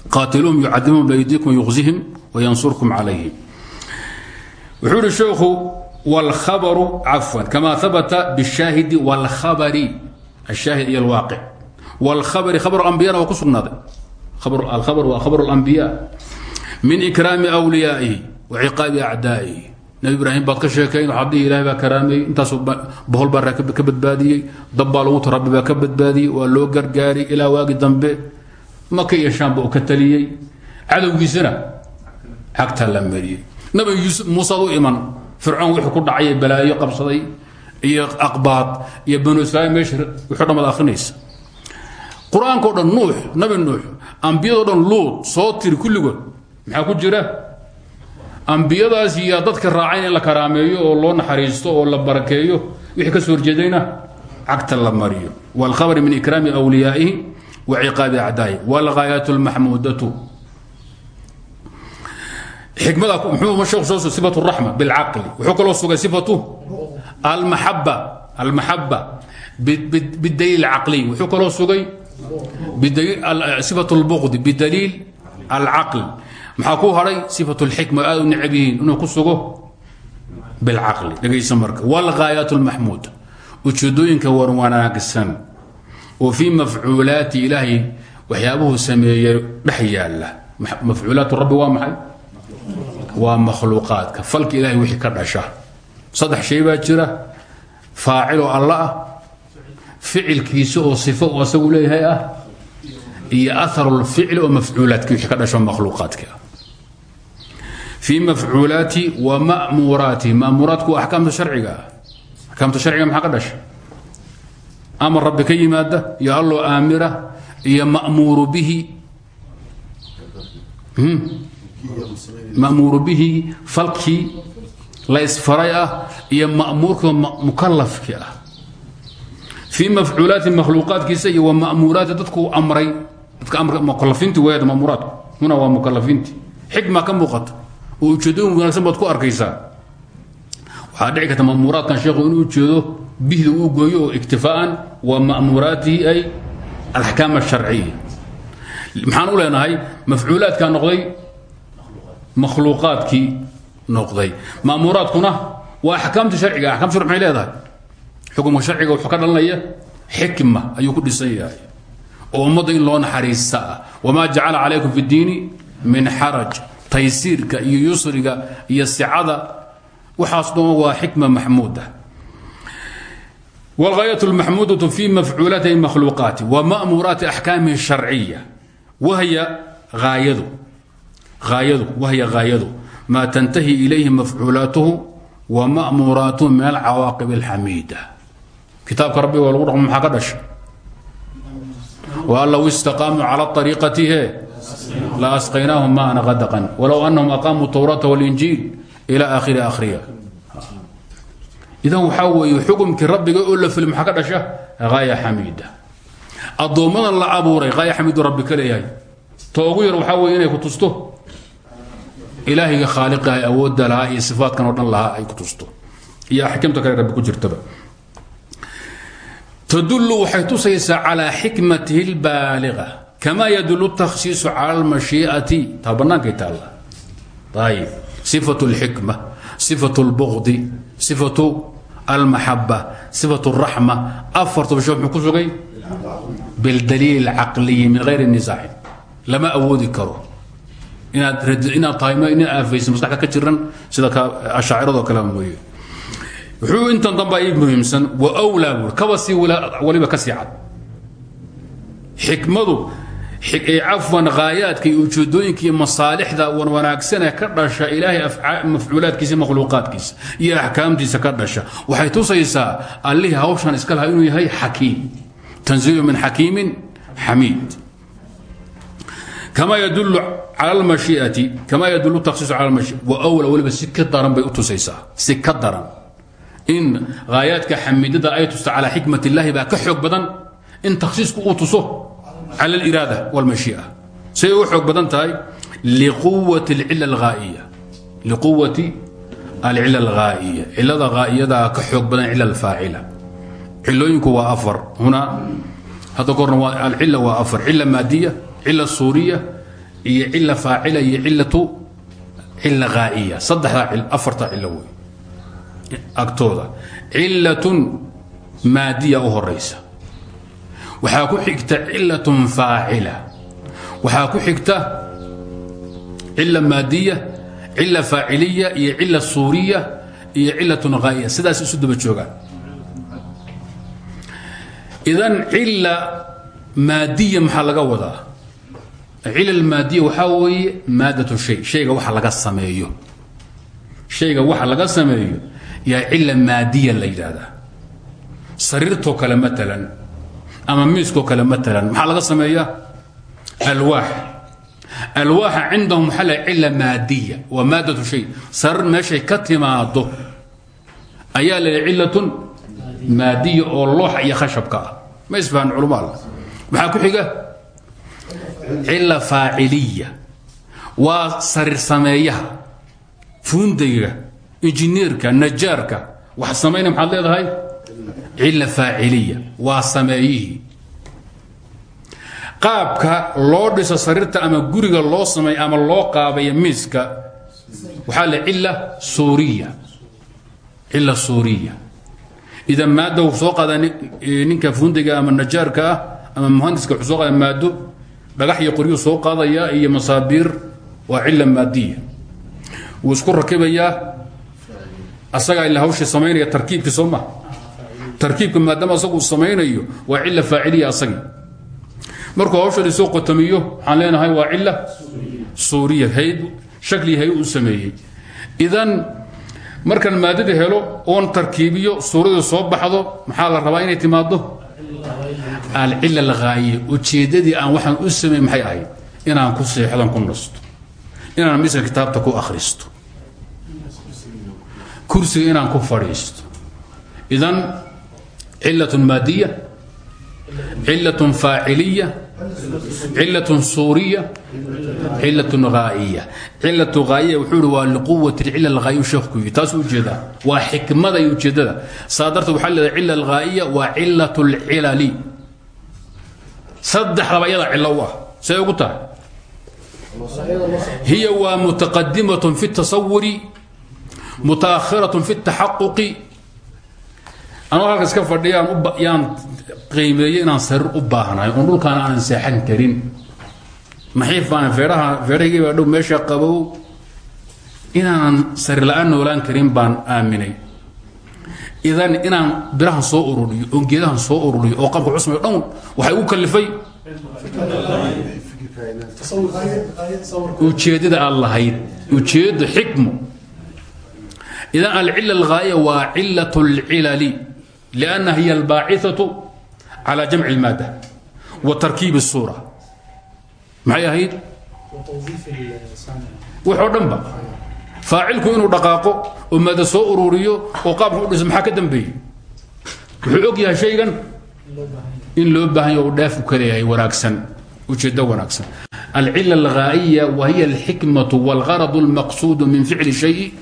Qaatiluum yucadimuum laydiikum yuqzihim wayansurkum calayhim. Wuxuu ihi sheekhu والخبر عفوا كما ثبت بالشاهد والخبر الشاهد هي الواقع والخبر خبر أنبياء وكسرنا خبر الخبر وخبر الأنبياء من إكرام أوليائه وعقاب أعدائه نبي إبراهيم بعد كشيكين وحدي إلهي بكرامي انت بهول برا كبد بادي ضبال وط ربي كبد بادي ولو قرقاري إلى واقي ذنبه ما كي يشام بأكتليي عدو جسنا حق لمري نبي موسى إيمان fircoon wuxuu ku dhacay balaayo qabsaday iyo aqbaad iyo banu israaiil meesha wuxuu dhamad akhrinaysa. Qur'aanka o dhan nuux nabi nuux ambiyado dhan luud soo tiri kulligood maxaa ku jira? Ambiyadaas iyo dadka raacayn in la karaameeyo oo loo naxariisto oo la barakeeyo wixii ka soo horjeedayna cagta la mariyo. Waalkhabri min ikraami xikmada muxuu sheekhu soo sifatu raxma bilcaqli? Wuxuu kaloo sugay sifatu almaxaba almaxaba bidaliil caqliy. Wuxuu kaloo sugay sifatu lbuqdi bidaliil alcaql maxaa ku hadhay sifatu lxikma? Aad u necab inuu ku sugo bilcaqli. Dhegaysa marka. Wاlghaayaat اlmaxmuuda ujeedooyinka war wanaagsan. Oo fii mafcuulaati ilaahay waxyaabuhu sameeyey dhex yaalla mafcuulaat rabbi waa maxay waa makhluuqaadka. Falka ilahay wixii ka dhasha. Saddex shay baa jira. Faaciloo alla ah. Oo sifo uu asagu leeyahay ah. Iyo aharu lficli oo mafcuulaadki wixii ka dhasho makhluuqaadki ah. Fii wa ma'muuraati. Ma'muuraatku waa axkaamta sharciga. Ah axkaamta sharciga maxaa ka dhasha? Amar rabbi ka yimaada iyo alloo aamira ma'muuru bihi falkii la isfaray ah iyo ma'muurkii mukalafkii ah. Fii mafcuulaati makhluuqaadkiisa iyo wa ma'muuraati dadku amray dadka mukalafiinti weed ma'muuraadku huna waa mukalafiinti xikma ka muuqata oo ujeedooyin wanaagsan baad ku arkaysaa. Waxaa dhici karta ma'muuraadkan sheekhu inuu ujeedo bihda uu gooyo oo iktifaa'an wa ma'muuraatihi ay alaxkaam asharciya maxaan u leenahay mafcuulaadkaa noqday makhluuqaadkii noqday ma'muuraadkuna waa axkaamta sharciga axkamta sharci maxay leedahay xukumka sharciga wuxuu ka dhalanaya xikma ayuu ku dhisan yahay oo ummadda in loo naxariista ah wamaa jacala calaykum fi ddiini min xaraj taysiirka iyo yusriga iyo sicada waxaas dhan waa xikma maxmuuda wاlغاية الmaxmudaة في mafcuulaati المakhluuqaati وmأmuuraati أxkaamihi الشharciya wahya aayadu aayadu wahya haayadu maa tantahi ilayhi mafcuulaatuhu wa ma'muuraatuhu min alcawaaqib alxamiida kitaabka rabbiga oo lagu dhaqmo maxaa ka dhasha waan low istaqaamuu cala ariiqatihe la asqaynaahum maana qadaqan walow anahum aqaamuu towraata walinjiil ilaa aakhiri akhriya idan waxaa weeye xukumkii rabbiga oo la fuli maxaa ka la abuuray haaya xamiidu rabbi ka leeyahay yar waxaa weye inay ku tusto ilaahayga khaaliqaha awoodda lahaa iyo sifaadkan oo dhan lahaa ay ku tusto iyo axkaamta kale rabbi ku jirtaba tadullu waxay tusaysaa calaa xikmatihi اlbaaliga kama yadullu takhsiisu cala almashii'ati taa bannaankay taalla ayib sifat اlxikma sifat اlbugdi sifatu almaxaba sifat اraxma afartuba shee muxuu ku sugay bildaliil اlcaqliyi min hayri nisaaxin lama awoodi karo inaad tahay nin aafaysa maskaxda ka jiran sida ashaaciradoo kale mooye wuxuu intan damba ii muhiimsan wa wlaa buur kaba sii waliba ka sii cad. Xikmadu cafwan haayaadka iyo ujeedooyinka iyo masaalixda wanaagsanee ka dhasha ilaahay mafcuulaadkiisa makhluuqaadkiisa iyo axkaamtiisa ka dhasha. Waxay tusaysaa allihii hawshan iska laha inuu yahay xakiim. Tanziilu min xakiimin xamiid. Kama yadulu cala almashiiati kama yadulu takhsiisu cala almashia wawla weliba si ka daran bay u tusaysaa si ka daran in haayaadka xamiidada ay tusta calaa xikmat illahi baa ka xoog badan in takhsiisku uu tuso cala aliraada walmashiia say u xoog badan tahay liquwati alcila alghaa'iya cilada haa'iyadaa ka xoog badan cila alfaacila cilooyinku waa afar huna hadda korna alcila waa afar cila maadiya cila suuriya iyo cila faacila iyo cilatu cila haa'iya saddexdaa afarta cilo wey agtooda. Cilatun maadiya u horaysa waxaa ku xigta cilatun faacila. Waxaa ku xigta cila maadiya cila faaciliya iyo cila suuriya iyo cilatun haa'iya sidaas isu daba joogaan. Idan cila maadiya maxaa laga wadaa cila maadiya waxaa weeye maadatu shay. Shayga waxa laga sameeyo. Shayga waxa laga sameeyo yaa cila maadiya la yidhaahdaa. Sariirtoo kale maalan ama miiskoo kale maalan maxaa laga sameeyaa alwaax. Alwaaxa cindahum waxaa la maadiya waa maadatu shay. Sariir meeshay ka timaado ayaa la cilatun maadiya oo looxa iyo khashabka ah. Ma isfahan culamaal maxaa ku xiga cila faaciliya. Waa sariir sameeyaha fuundayga injineerka najaarka. Wax samayna maxaad leedahay? Cila faaciliya. Waa sameeyihii qaabka loo dhiso sariirta ama guriga loo sameey ama loo qaabaya miiska waxaa le cila suuriya. Cila suuriya. Idan maadda soo qaadaa ninka fuundayga ama najaarka ah ama muhandiska wuxuu soo qaada dhagax iyo qoryuu soo qaadaya iyo masaabiir waa cila maadiya wuu isku rakibayaa asagaa ila hawshii samaynaya tarkiibkii soo maha tarkiibka asagu uu samaynayo waa cila faaciliya asagii markuu hawshan isoo qotomiyo waxaan leenahay waa cila suuriya hayd shakli hay u sameeyey. Idan markaan maadada helo oon tarkiibiyo suuradii soo baxdo maxaa la rabaa inay timaado alcila alghaa'iya ujeeddadii aan waxaan u sameey maxay ahayd? Inaan ku seexdan ku nasto. Inaan miska kitaabta ku akhristo. Kursiga inaan ku fadhiisto. Idan cilatun maadiya cilatun faaciliya cilatun suuriya cilatun haa'iya cilatu haa'iya wuxuu ihi waa liquwati lcila alghaa'iya sheekhu yidhi. Taasuu u jeedaa. Waa xikmada iyo ujeeddada. Saa darteed waxaa leedahay cila alghaa'iya waa cilat lcilali saddexdaba iyada cillo u ah. See ugu tahay? Hiya waa mutaqadimatun fi اtasawuri mutaahiratun fi اtaxaquqi anoo halka iska fadhiyayaan qiimeeyo inaan sarir u baahnahay oon dhulkaana aanan seexan karin. Maxiifaan feeaha feerahaygiibaa dhow meesha qabow. Inaanan sarir la'aan noolaan karin baan aaminay idan inaan birahan soo ururiyo oon geedahan soo ururiyo oo qabka cusmay dhan waxay ugu kalifay ujeeddada aad lahayd ujeeddo xikmo idan alcila alghaa'iya waa cilaة اlcilali لأnna hiy albaaciثaة calى jamc اlmaadة wa tarkiib الsuura maxay ahayd waxoo dhanba faacilku inuu dhaqaaqo oo maada soo ururiyo oo qaabka udhiso maxaa ka dambeeyey? Wuxuu og yahay shaygan in loo baahanya u dhaaf u kaleeyahay wanaagsan ujeeddo wanaagsan. Alcila alghaa'iya wa hiya alxikmatu walgarad almaqsuudu min ficli shayi.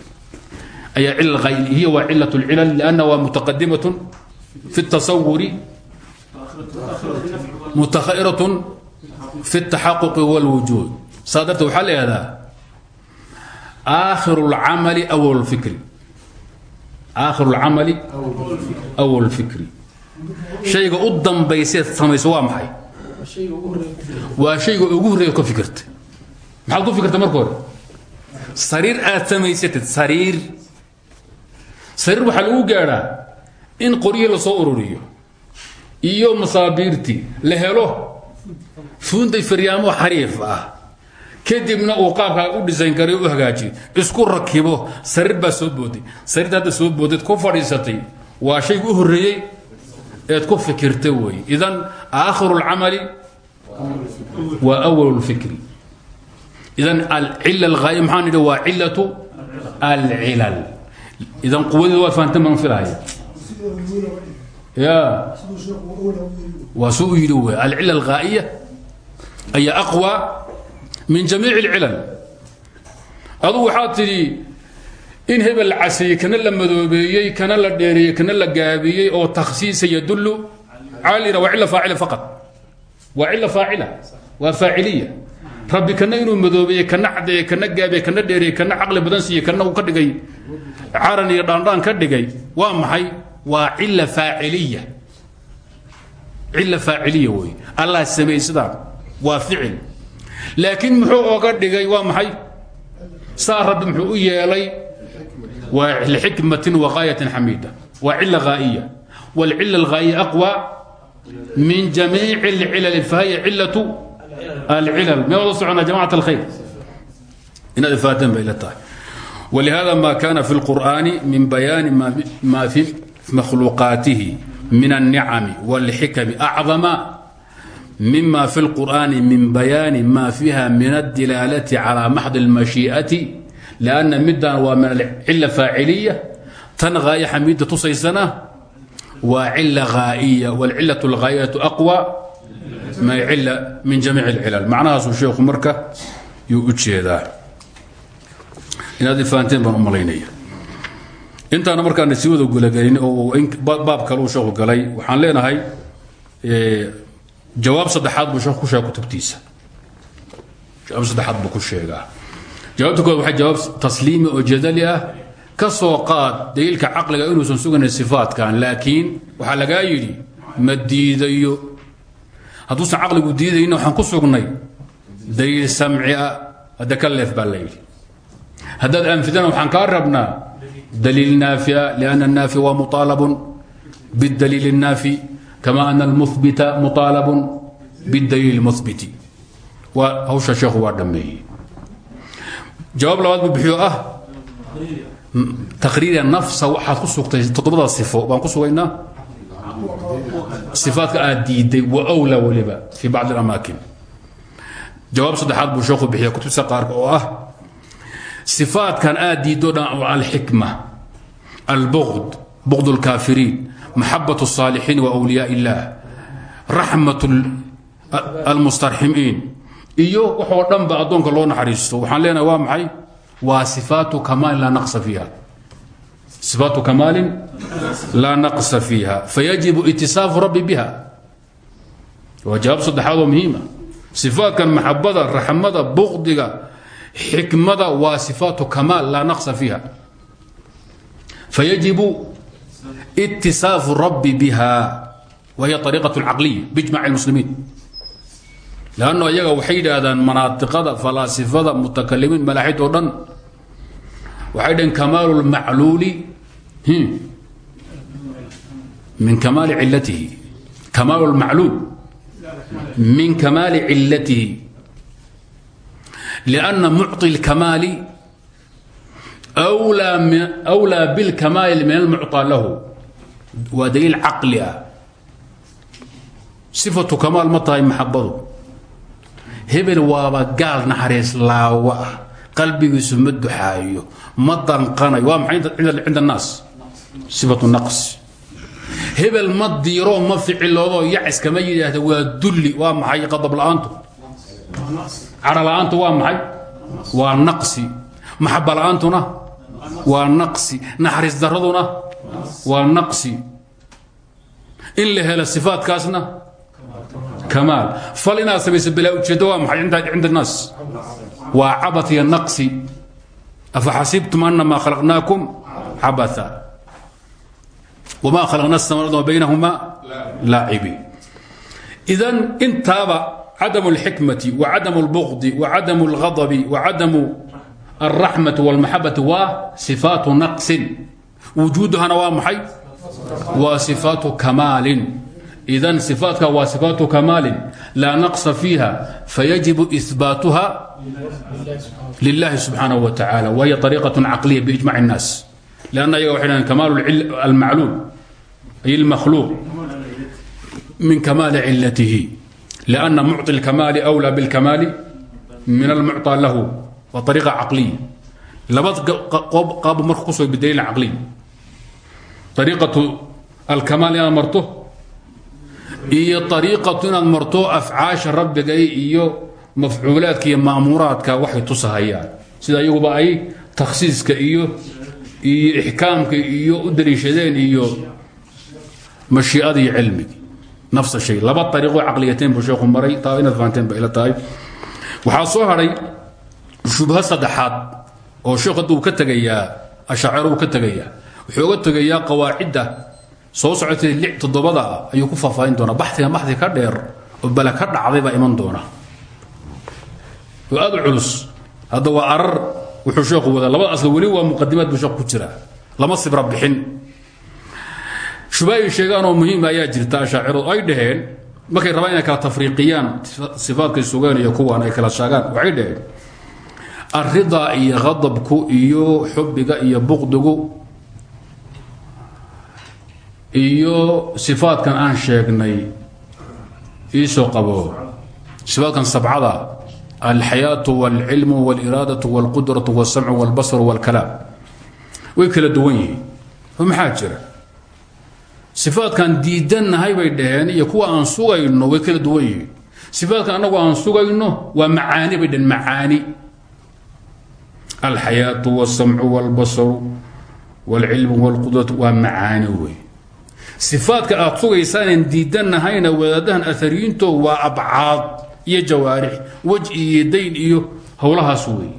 Ayaa cila alghaa'iya hiya waa cilat alcilal lianna waa mutaqadimatun fi tasawuri mutakhairatun fi altaxaquqi walwujuud. Saa darteed waxaa la aakhiru lcamali awal fikri aakhiru lcamali awal fikri shayga u dambayseed samayso waa maxay? Waa shayga ugu horreeya ka fikirtay. Maxaad ku fikirtay marka hore? Sariir aad samaysatid sariir. Sariir waxaa lagu gaadhaa in qoryo la soo ururiyo iyo masaabiirtii la helo. Fuuntay faryaamo xariif ah kadibna uu qaabkaa u dhisayn karay u hagaajiyo isku rakibo sariir baa soo booday sariirta soo boodeed ku fadhiisatay waa shayga u horreeyey eed ku fikirta weeye idan aakhiru اlcamali waa awal اlfikri idan alcila alhaay maxaan idhi waa cilatu alcilal. Idan quwadeeda waa fahantan baan filahaya ya waa su u yidhi wey alcila alghaa'iya aqwa min jamiic اlcilal adugu waxaad tidhi in hebel la casiyey kana la madoobeeyey kana la dheereeyey kana la gaabiyey oo takhsiisa yadulu cala waa cila faacila faqad waa cila faacila waa faaciliya. Rabbi kana inuu madoobeeyey kana cadeeye kana gaabiye kana dheereeyey kana caqli badan siiyey kana uu ka dhigay caran iyo dhaandhaan ka dhigay waa laakiin muxuu oga dhigay waa maxay saa rabbi muxuu u yeelay waa lxikmatin waqaayatin xamiida waa cila haa'iya wاlcila alghaa'iya aqwى min jamiic اlcilal fahiya cilaة alcilal mee wada socona jamacat اlkhayr inaad ifaateen bay la tahay ولهذا ما كان في القرآن من بيان ما في مخلوقاته من النعم والحكم أعظم مما في القرآن من بيان ما فيها من الدلالة على محض المشيئة لأن مدان waa من العلة فاaعلية tn غاaية xميدة tusaysana waa علة غاaئية والعلة الغاaية أقوى من جaميع العلل معنahaasu sheeku marka yuu u jeedaa inaad ifaanteen baan u malaynaya intaana markaana sii wada gulagelin oo baab kale uu sheeku galay waxaan leenahay jawaab saddexaad buu sheekhu ku sheega kutubtiisa jawaab saddexaad buu ku sheegaa jawaabta kood waxay jawaab tasliimi oo jadali ah ka soo qaad daliilka caqliga inuusan sugayn sifaatkan laakiin waxaa lagaa yidhi ma diidayo hadduusan caqligu diidayna waxaan ku sugnay daliil samci ah hadda ka leef baa la yidhi haddaad anfidana waxaan kaa rabnaa daliil naafi ah lianna annaafi waa muطaalabun bاdaliil الnaafi kama ana almuhbita muaalabun bidaliil muhbiti hawsha sheekhu waa dhammeeyey jawaab labaad buu bixiyo ah taqriiriya nafsa waxaad ku sugtay toddobada sifo baan ku sugaynaa? Sifaadka aad diiday wa awlaa weliba fii bacdi alamaakin jawaab saddexaad buu sheekhu bixiya kutubta qaarka oo ah sifaadkan aad diidoo dhan alxikma albugd bugd اlkaafiriin maxabaة الصاalixiin وأwliyaaء الlah raxmaة almustarximiin iyo waxoo dhan ba addoonka loo naxariisto waxaan leenahay waa maxay waa sifaatu kamaalin laa naqsa fiiha sifaatu kamaalin laa naqsa fiiha fayajibu itisaafu rabbi biha waa jawaab saddexaad oo muhiima sifaatkan maxabada raxmada bukdiga xikmada waa sifaatu kamaal laa naqsa fiiha fayajibu itisaafu rabbi biha wahiy ariiqaة اlcaqliya bijmac اlmuslimiin lanno iyaga waxay yidhaahdaan manaatiqada falaasifada mutakalimiin malaaxid oo dhan waxay dhaheen kamaalu اlmacluuli min kamaali cilatihi kamaalu اlmacluul min kamaali cilatihi لأnna mucطi اlkamaali أwlىa bاlkamaali min almucطى lahu waa daliil caqli ah. Sifatu kamaal ma tahay maxabadu. Hebel waaba gaal naxariis laawa ah. Qalbigiisu ma duxaayo ma danqanayo. Waa maxay cinda annaas sifatu naqs. Hebel ma diiro ma ficiloodo yaciskama yidhaahda waa dulli waa maxay? Qadab la'aantu? Cadho la'aantu waa maxay? Waa naqsi. Maxaba la'aantuna? Waa naqsi. Naxariis daraduna waa naqsi in la helo sifaadkaasna kamaal fal inaad samayso bilaa ujeeddo waa maxay cinda الnaas waa cabat iyo naqsi afaxasibtum anama khalaqnaakum cabatha wma khalaqna الsamawat wa baynahuma laacibiin idan intaaba cadam اlxikmati wacadam اlbغdi wacadam اlغadabi wacadam الraxmati wاlmaxabati waa sifaatu naqsin wujuuduhana waa maxay waa sifaatu kamaalin idan sifaatka waa sifaatu kamaalin laa naqsa fiiha fayajibu ihbaatuha lilahi subxaanaه wa tacaala wahiy ariiqaة caqliya biijmac الnaas lanna ayaga waxay dhahan kamaal almacluul ay اlmakhluuq min kamaali cilatihi لأnna mucطi اlkamaali أwlى bاlkamaali min almucطى lahu waa ariiqa caqliya labad qaab marku kusoo bidaliil caqliy ariiqatu alkamaal inaad marto iyo ariiqatu inaad marto afcaasha rabbiga iyo mafcuulaadka iyo ma'muuraadka waxay tusahayaan sida iyaguba ay takhsiiska iyo iyo ixkaamka iyo u daliishadeen iyo mashii'ada iyo cilmiga nafsa shay laba ariiqo caqliyateen buu sheekhu maray taa inaad fahanteen ba ila tahay waxaa soo hadhay shubha saddexaad oo sheekh hadda uu ka tegayaa ashaaciro uu ka tegayaa wuxuu uga tegayaa qawaacidda soo socotay lix toddobada ayuu ku faahfaahin doonaa. Baxtiga baxdi ka dheer oo bale ka dhacday baa iman doona. Oo culus. Hadda waa arar wuxuu sheekhu wadaa. Labada asl weli waa muqadimaad buu sheekhu ku jiraa lama sibra bixin. Shubaayi sheegaan oo muhiima ayaa jirta ashaaciradu. Ay dhaheen markay rabaan inay kala tafriiqiyaan sifaadkay sugaan iyo kuwaan ay kala shaagaan waxay dhaheen aridaa iyo qadabku iyo xubbiga iyo buqdigu iyo sifaadkan aan sheegnay iisoo qabo sifaadkan sabcada alxayaatu wاlcilmu wاliraadaةu wاlqudraةu wاsamcu wاlbasru wاlkalaam way kala duwan yihiin oo maxaa jira sifaadkan diidannahay bay dhaheen iyo kuwa aan sugayno way kala duwan yihiin sifaadkan annagu aan sugayno waa macaani bay dhaheen macaani alxayaatu wاsamcu wاlbasaru wاlcilmu wاlqudratu waa macaani wey sifaadka aad sugaysaanan diidanahayna wadaadahan aariyiinto waa abcaad iyo jawaarix wej iyo dayn iyo howlahaas wey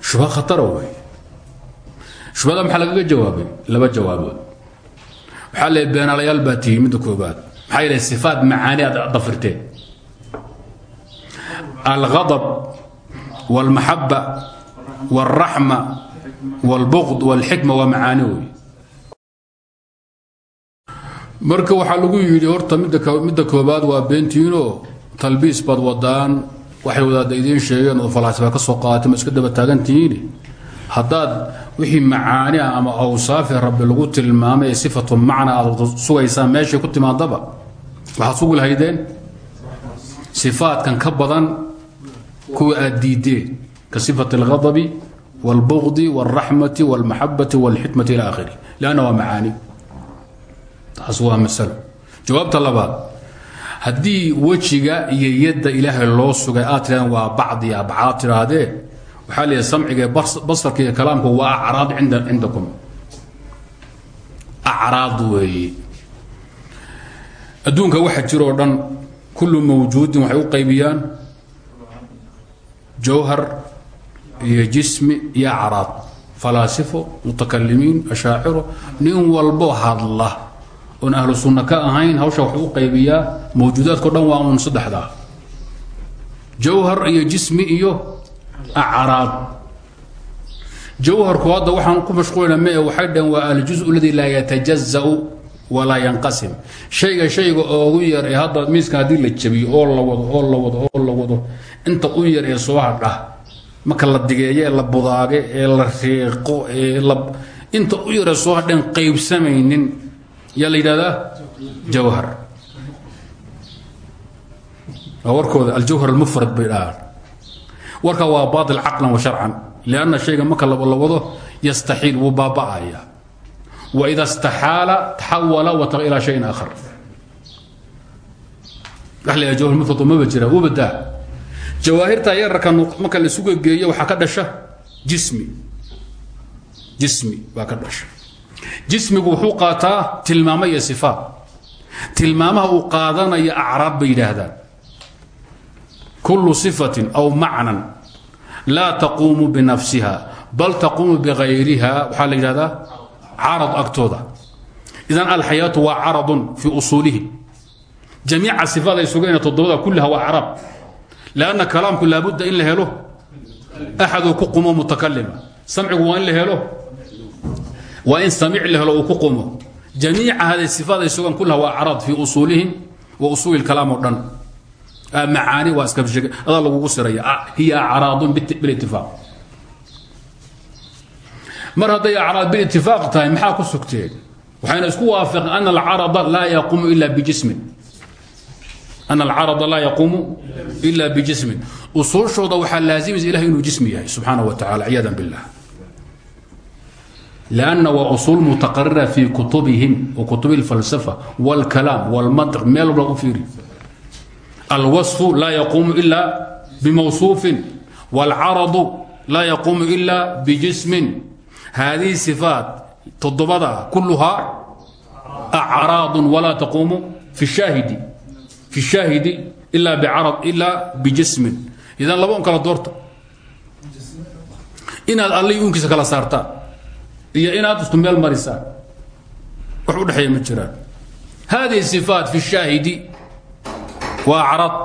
shubha khatara wey shubhada maxaa lagaga jawaabay laba jawaabood waxaa le beenaalayaal baa tihi midda koobaad maxaa yidhahe sifaat macaani aad dafirteen alghadab wاlmaxaba wاlraxma wاlbغd wاlxikma waa macaani wey marka waxaa lagu yidhi horta midda ko- midda koobaad waa beentiino talbiis baad wadaan waxay wadaada idiin sheegeen oo falaasifa ka soo qaaatay ma iska daba taagantihiin haddaad wixii macaani ah ama awsaafi rabbi lagu tilmaamay ee sifatu macna aad sugaysaan meeshay ku timaadaba waxaad sugi lahaydeen sifaatkan ka badan kuwa aad diideen ka sifati alghadabi wاlbugdi wاlraxmati wاlmaxabati wاlxikmati ila akhiri lanna waa macaani taas waa masalo jawaabta labaad haddii wejiga iyo yadda ilaahay loo sugay aad tidhahdeen waa bacdi abcaad tidhaahdeen waxaa yidhi samciga basarka iyo kalaamku waa acraad cinda cindakum. Acraad weeye. Adduunka waxa jiro dhan kullu mawjuudin waxay u qaybiyaan jawhar iyo jismi iyo acraad. Falaasifo mutakalimiin ashaaciro nin walbo hadla oon ahlu sunna ka ahayn hawsha waxuu u qaybiyaa mawjuudaadkao dhan waa un saddexdaa. Jawhar iyo jismi iyo acraad jawharku hadda waxaan ku mashquulina mee waxay dhaheen waa aljuzu aladi laa yatajazau walaa yanqasim. Shayga shayga oogu yar ee hadda miiska haddii la jabiyo oo la wado oo la wado oo la wado inta u yar ee soo hadha marka la digeeyo ee la budaage ee la riiqo ee la inta u yar ee soo hadheen qaybsamaynin yaa la yidhahdaa? Jawhar. Waa warkooda aljawhar almufrad bay dhahaan. Warka waa baatil caqlan wa sharcan lianna shayga marka la wado yastaxiil wuu baaba'aya. Waida istaxaala taxawala wataqa ilaa shayin aakhar. Wax la jawhar mufrad maba jira wuu badaa jawaahirta yararka marka la isuga geeyo waxaa ka dhasha jismi. Jismi baa ka dhasha jismigu wuxuu qaataa tilmaamo iyo sifaat tilmaamaha uu qaadanaya acraab bay yidhaahdaan. Kullu sifatin aw macnan laa taquumu binafsiha bal taquumu bigayriha waxaa la yidhahdaa carad agtooda. Idan alxayaatu waa caradun fii usuulihi. Jamiica sifaat ay sugayna toddobada kulliha waa carab lanna kalaamku laabudda in la helo axaduu ku qumo mutakalima samcigu waa in helo waa in samiic la helo uu ku qumo. Jamiica haday sifaaday sugan kullaha waa carad fii usuulihim wa usuuli kalaam oo dhan. Macaani waa iskabsheeg adaa lagugu siraya. Hiya acraadun bilitifaaq mar hadday acraad bilitifaaq tahay maxaa ku sugteen waxayna isku waafaqeen ana alcarada laa yaquumu ila bijismin an alcarada laa yaquumu ila bijismin usuushooda waxaa laasimaysa ilahay inuu jismi yahay subxaana wa tacala ciyaada billah لأنa waa uصuل متaqررة في كتبهم وكتب الفلسفة والكلام والمنطق meel walba u fiiri الوصف laa يquuم إلا بموصوف والcرض laa يquuم إلا بجisم هذه صفاaت تodobada كلها أعراaض ولا تquuم في الشاهد في الشاهد إلا بعرض إلا بجسم إذا laba un kala doorta inaad alla unkiisa kala saartaan iyo inaad isku meel marisaan wax u ma jiraan. Hadihi sifaat fi shaahidi waa carad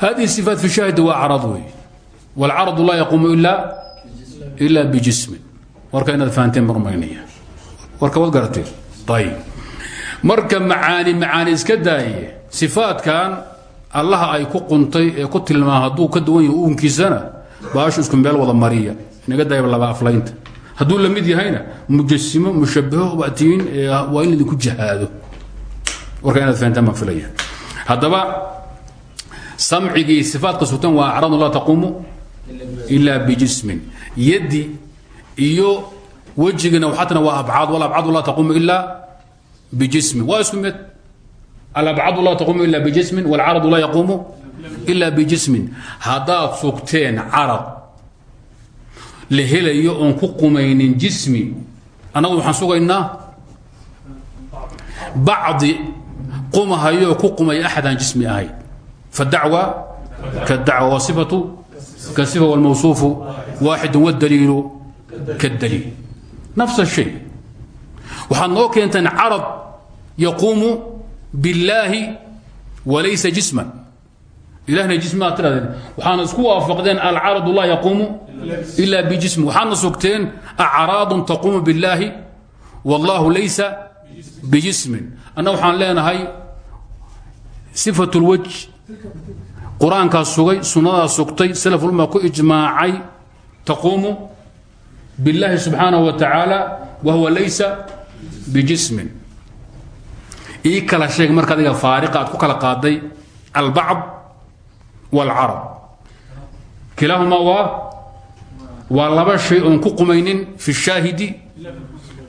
hadihi sifaat fi shaahidi waa carad wey wاlcaradu laa yaquumu ila ila bijismin warka inaad fahanteen marmaynaya warka waad garateen ayb marka macaani macaani iska daaye sifaatkan allaha ay ku quntay ee ku tilmaama hadduu ka duwan yahay uunkiisana baashu isku meel wada mariya. Inaga dayaba laba aflaynta. Hadduu la mid yahayna mujasimo mushabaho batiin waa in idinku jahaado. Warka inaad fahantaan baan filaya haddaba samcigii sifaadka sugtan waa acraadu laa taquumu ilaa bijismin. Yaddi iyo wejigana waxaatana waa abcaad walabcaadu laa taquumu ila bijismin. Waa isku mid alabcaadu laa taquumu ila bijismin walcaradu laa yaquumu ila bijismin haddaad sugteen carad la helayo oon ku qumaynin jismi annagu waxaan sugaynaa bacdi qumahayoo ku qumaya axadaan jismi ahayn fadacwa kadacwa wasifatu kasifa walmawsuufu waaxidu wاdaliilu kadaliil nafs الshay waxaad noo keenteen carad yaquumu billaahi walaysa jisman. Ilahna jismaa tiraadeen waxaana isku waafaqdeen alcaradu laa yaquumu ila bijismi. Waxaadna sugteen acraadun taquumu billaahi wallaahu laysa bijismin. Anna waxaan leenahay sifat lwaj qur'aankaa sugay sunnadaa sugtay salafulma ku ijmaacay taquumu biاllahi subxaanaه wa tacaala wa huwa laysa bijismin ii kala sheeg marka adiga faariqa aad ku kala qaaday albacd wاlcarab kilaahumaa waa waa laba shay oon ku qumaynin fi shaahidi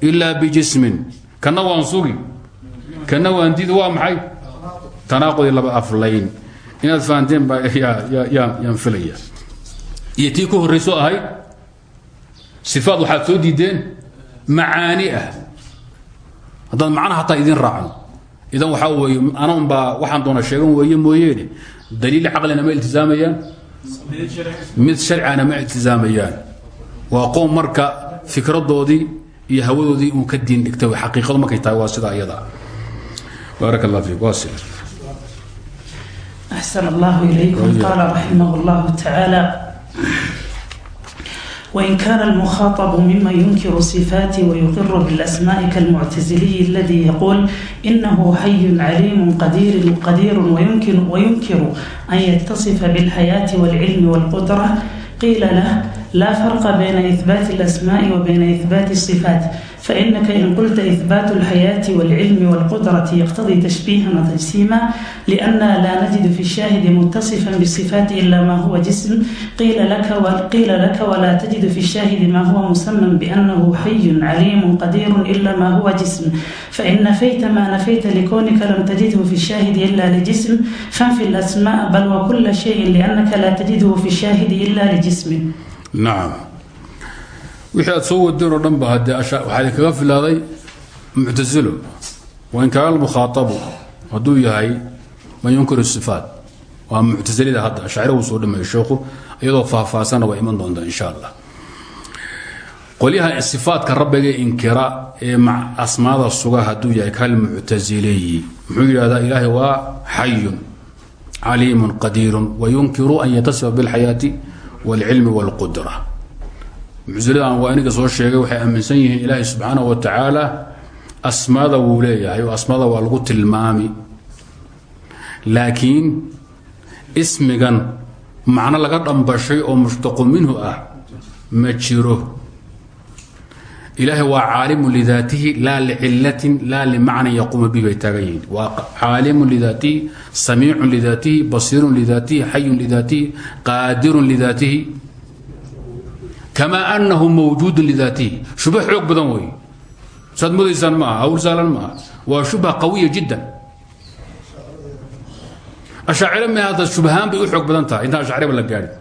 ilaa bijismin kana waan sugi kana waan didi waa maxay? Tanaaqudi laba aflayn. Inaad fahanteen baa yaan filaya. Iyo tii ku horrayso ahayd sifaad waxaad soo ah. Haddaan macnaha hataa idin raacno idan waxaa weeye ana unbaa waxaan doona sheegan weeye mooyeene daliil caqlina ma iltizaamayaan mid sharcina ma iltizaamayaan waa qoom marka fikradoodii iyo hawadoodii uun ka diin dhigtay xaqiiqadu markay tahay waa sidaa iyada baarak allah fiik waa sida أحسن الله إليكم وإياك. قال رحمه الله تعالى وإن كان المخاطب مما ينكر صفاتي ويقر بالأسماء كالمعتزلي الذي يقول إنه حي عليم قدير قدير ويمكن وينكر أن يتصف بالحياة والعلم والقدرة قيل له لا فرق بين إثبات الأسماء وبين إثبات الصفات فإنك إن قلت إثبات الحياة والعلم والقدرة يقتضي تشبيها وتجسيما لأننا لا نجد في الشاهد متصفا بالصفات إلا ما هو جسم قيل لك وقيل لك ولا تجد في الشاهد ما هو مسمى بأنه حي عليم قدير إلا ما هو جسم فإن نفيت ما نفيت لكونك لم تجده في الشاهد إلا لجسم فانفي الأسماء بل وكل شيء لأنك لا تجده في الشاهد إلا لجسم نعم wixii aad soo wadeen oo dhan ba haddee asha- waxaa idinkaga filaaday muctasilo wain kaana almukhaatabu hadduu yahay man yunkiru sifaat. Waa muctasilida hadda ashacira wuu soo dhameeyey sheekhu iyadoo faahfaahsanna waa iman doontaa insha allah. Qolyaha sifaatka rabbiga inkira ee ma- asmaada suga hadduu yahay kalmuctasileyi muxuu yidhahdaa ilaahay waa xayun caliimun qadiirun wayunkiru an yatasifa bilxayaati wاlcilmi wاlqudra muctasiladan waa iniga soo sheegay waxay aaminsan yihiin ilaahay subxaanaه wa tacaala asmaada wuu leeyahay oo waa lagu tilmaami. Laakiin ismigan macno laga dhambashay oo mushtaqu minhu ah ma jiro. Ilaahay waa caalimu lidaatihi laa licilatin laa limacnan yaquumu bihi bay taagan yihiin. Waa caalimu lidaatihi samiicun lidaatihi basiirun lidaatihi xayun lidaatihi qaadirun lidaatihi kamaa anahu mawjuudun lidaatihi shubha xoog badan wey saad modaysaan ma aha hawl saalan ma aha waa shubha qawiya jiddan ashaaciro me hadda shubhaan bay u xoog badan tahay intaan ashaaciraba la gaadhin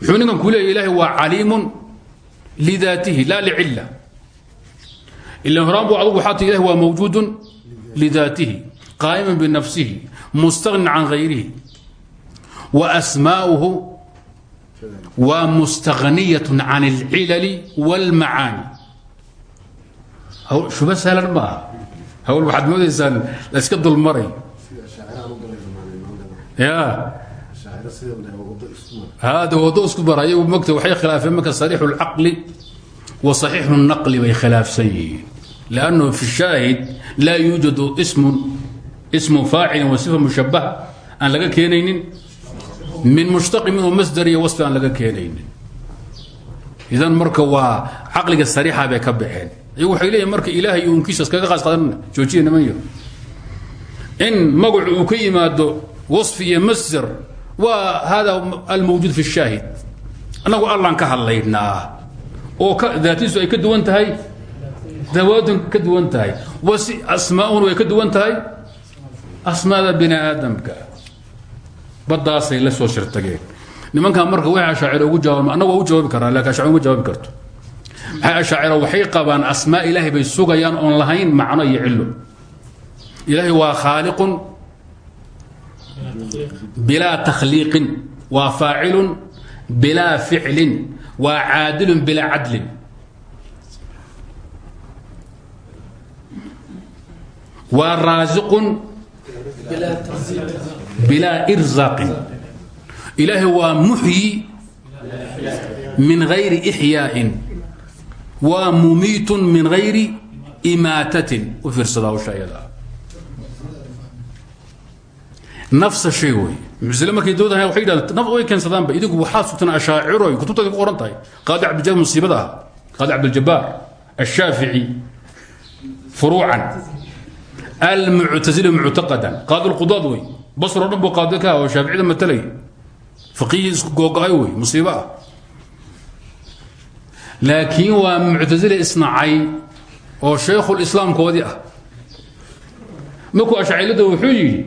wuxuu ninkan ku leeya ilaahay waa caliimun lidaatihi laa licila ila horaan bu adugu waxaa tii ilahi waa mawjuudun lidaatihi qaa'iman binafsihi mustagnin can hayrihi wa asmaa'uhu waa mustagniyatun can alcilali wاlmacaani hawl shuba sahlan ma aha hawl waxaad moodaysaan la iska dulmaray sida shaaciraan u galayna maalin ya shaaciro sida la wado isku mar hada wado isku bar ayagu mogta waxay khilaafeen marka sariixu اlcaqli wa saxiixu الnaqli bay khilaafsan yihiin lannahu fi shaahid laa yuujadu ismun ismu faacilin wa sifa mushabaha aan laga keenaynin min mushtaqi minhu masdar iyo wasfi aan laga keenaynin. Idan marka waa caqliga sariixa bay ka baxeen. Iyagu waxay leeyihiin marka ilaahay uunkiisa iskaga qaas qadan joojiya niman yo in magacu uu ka yimaado iyo masdar waa hada almawjuud fi shaahid. Annagu allaan ka hadlaynaa. Oo daatiisu ay ka duwan tahay? Dawaadun ka duwan tahay. Wasi asmaa'un way ka duwan tahay? Asmaada bini aadamka baddaasay la soo shirtageen. Nimankan marka waxay ashaaciro ugu jawaab annagu waa u jawaabi karaa laakiin ashaaciro uma jawaabi karto. Maxay ashaaciro waxay qabaan asmaa ilaahay bay sugayaan oon lahayn macno iyo cillo. Ilaahay waa khaaliqun bilaa takhliiqin waa faacilun bilaa ficlin waa caadilun bilaa cadlin. Waa raasiqun bilaa irzaaqin ilaahay waa muxyi min hayri ixyaa'in waa mumiitun min hayri imaatatin. U fiirsada hawsha iyada nafsa shay wey. Muctazile markay doodahay waxay yidhahdeen naf way keensadaanba idinku waxaad sugtaan ashaaciroy kutubtaada ku qoran tahay. Qaadi cabdiljabaar musiibada ah qaadi cabdiljabaar الshaafici furuucan. Almuctazili muctaqadan qaadi lqudaad wey basro dhan buu qaadi ka oo shaaficida matalay faqiihii isku googo-ay wey musiibo ah. Laakiin waa muctazile isnacay oo shaykhulislaamkoodii ah. Markuu ashacilada wuxuu yidhi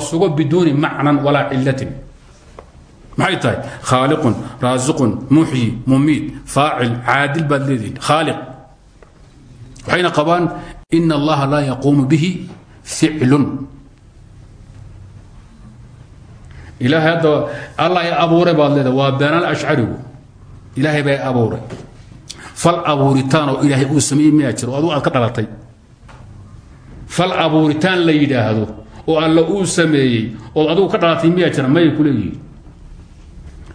sugo biduuni macnan walaa cilatin maxay tahay? Khaaliqun raasiqun muxyi mumiid faacil caadil baad leedihin khaaliq. Waxayna allaha laa yaquumu bihi ficlun ilaahay hadda allah i abuuray baad leedahay waa beenaan ashcarigu. Ilaahay bay abuuray. Fal abuuritaan oo ilaahay uu sameeyey miyaa adugu ka dhalatay. Fal abuuritaan la yidhaahdo oo alla uu sameeyey ood adigu ka dhalatay miyaa jira mayay ku leeyihiin.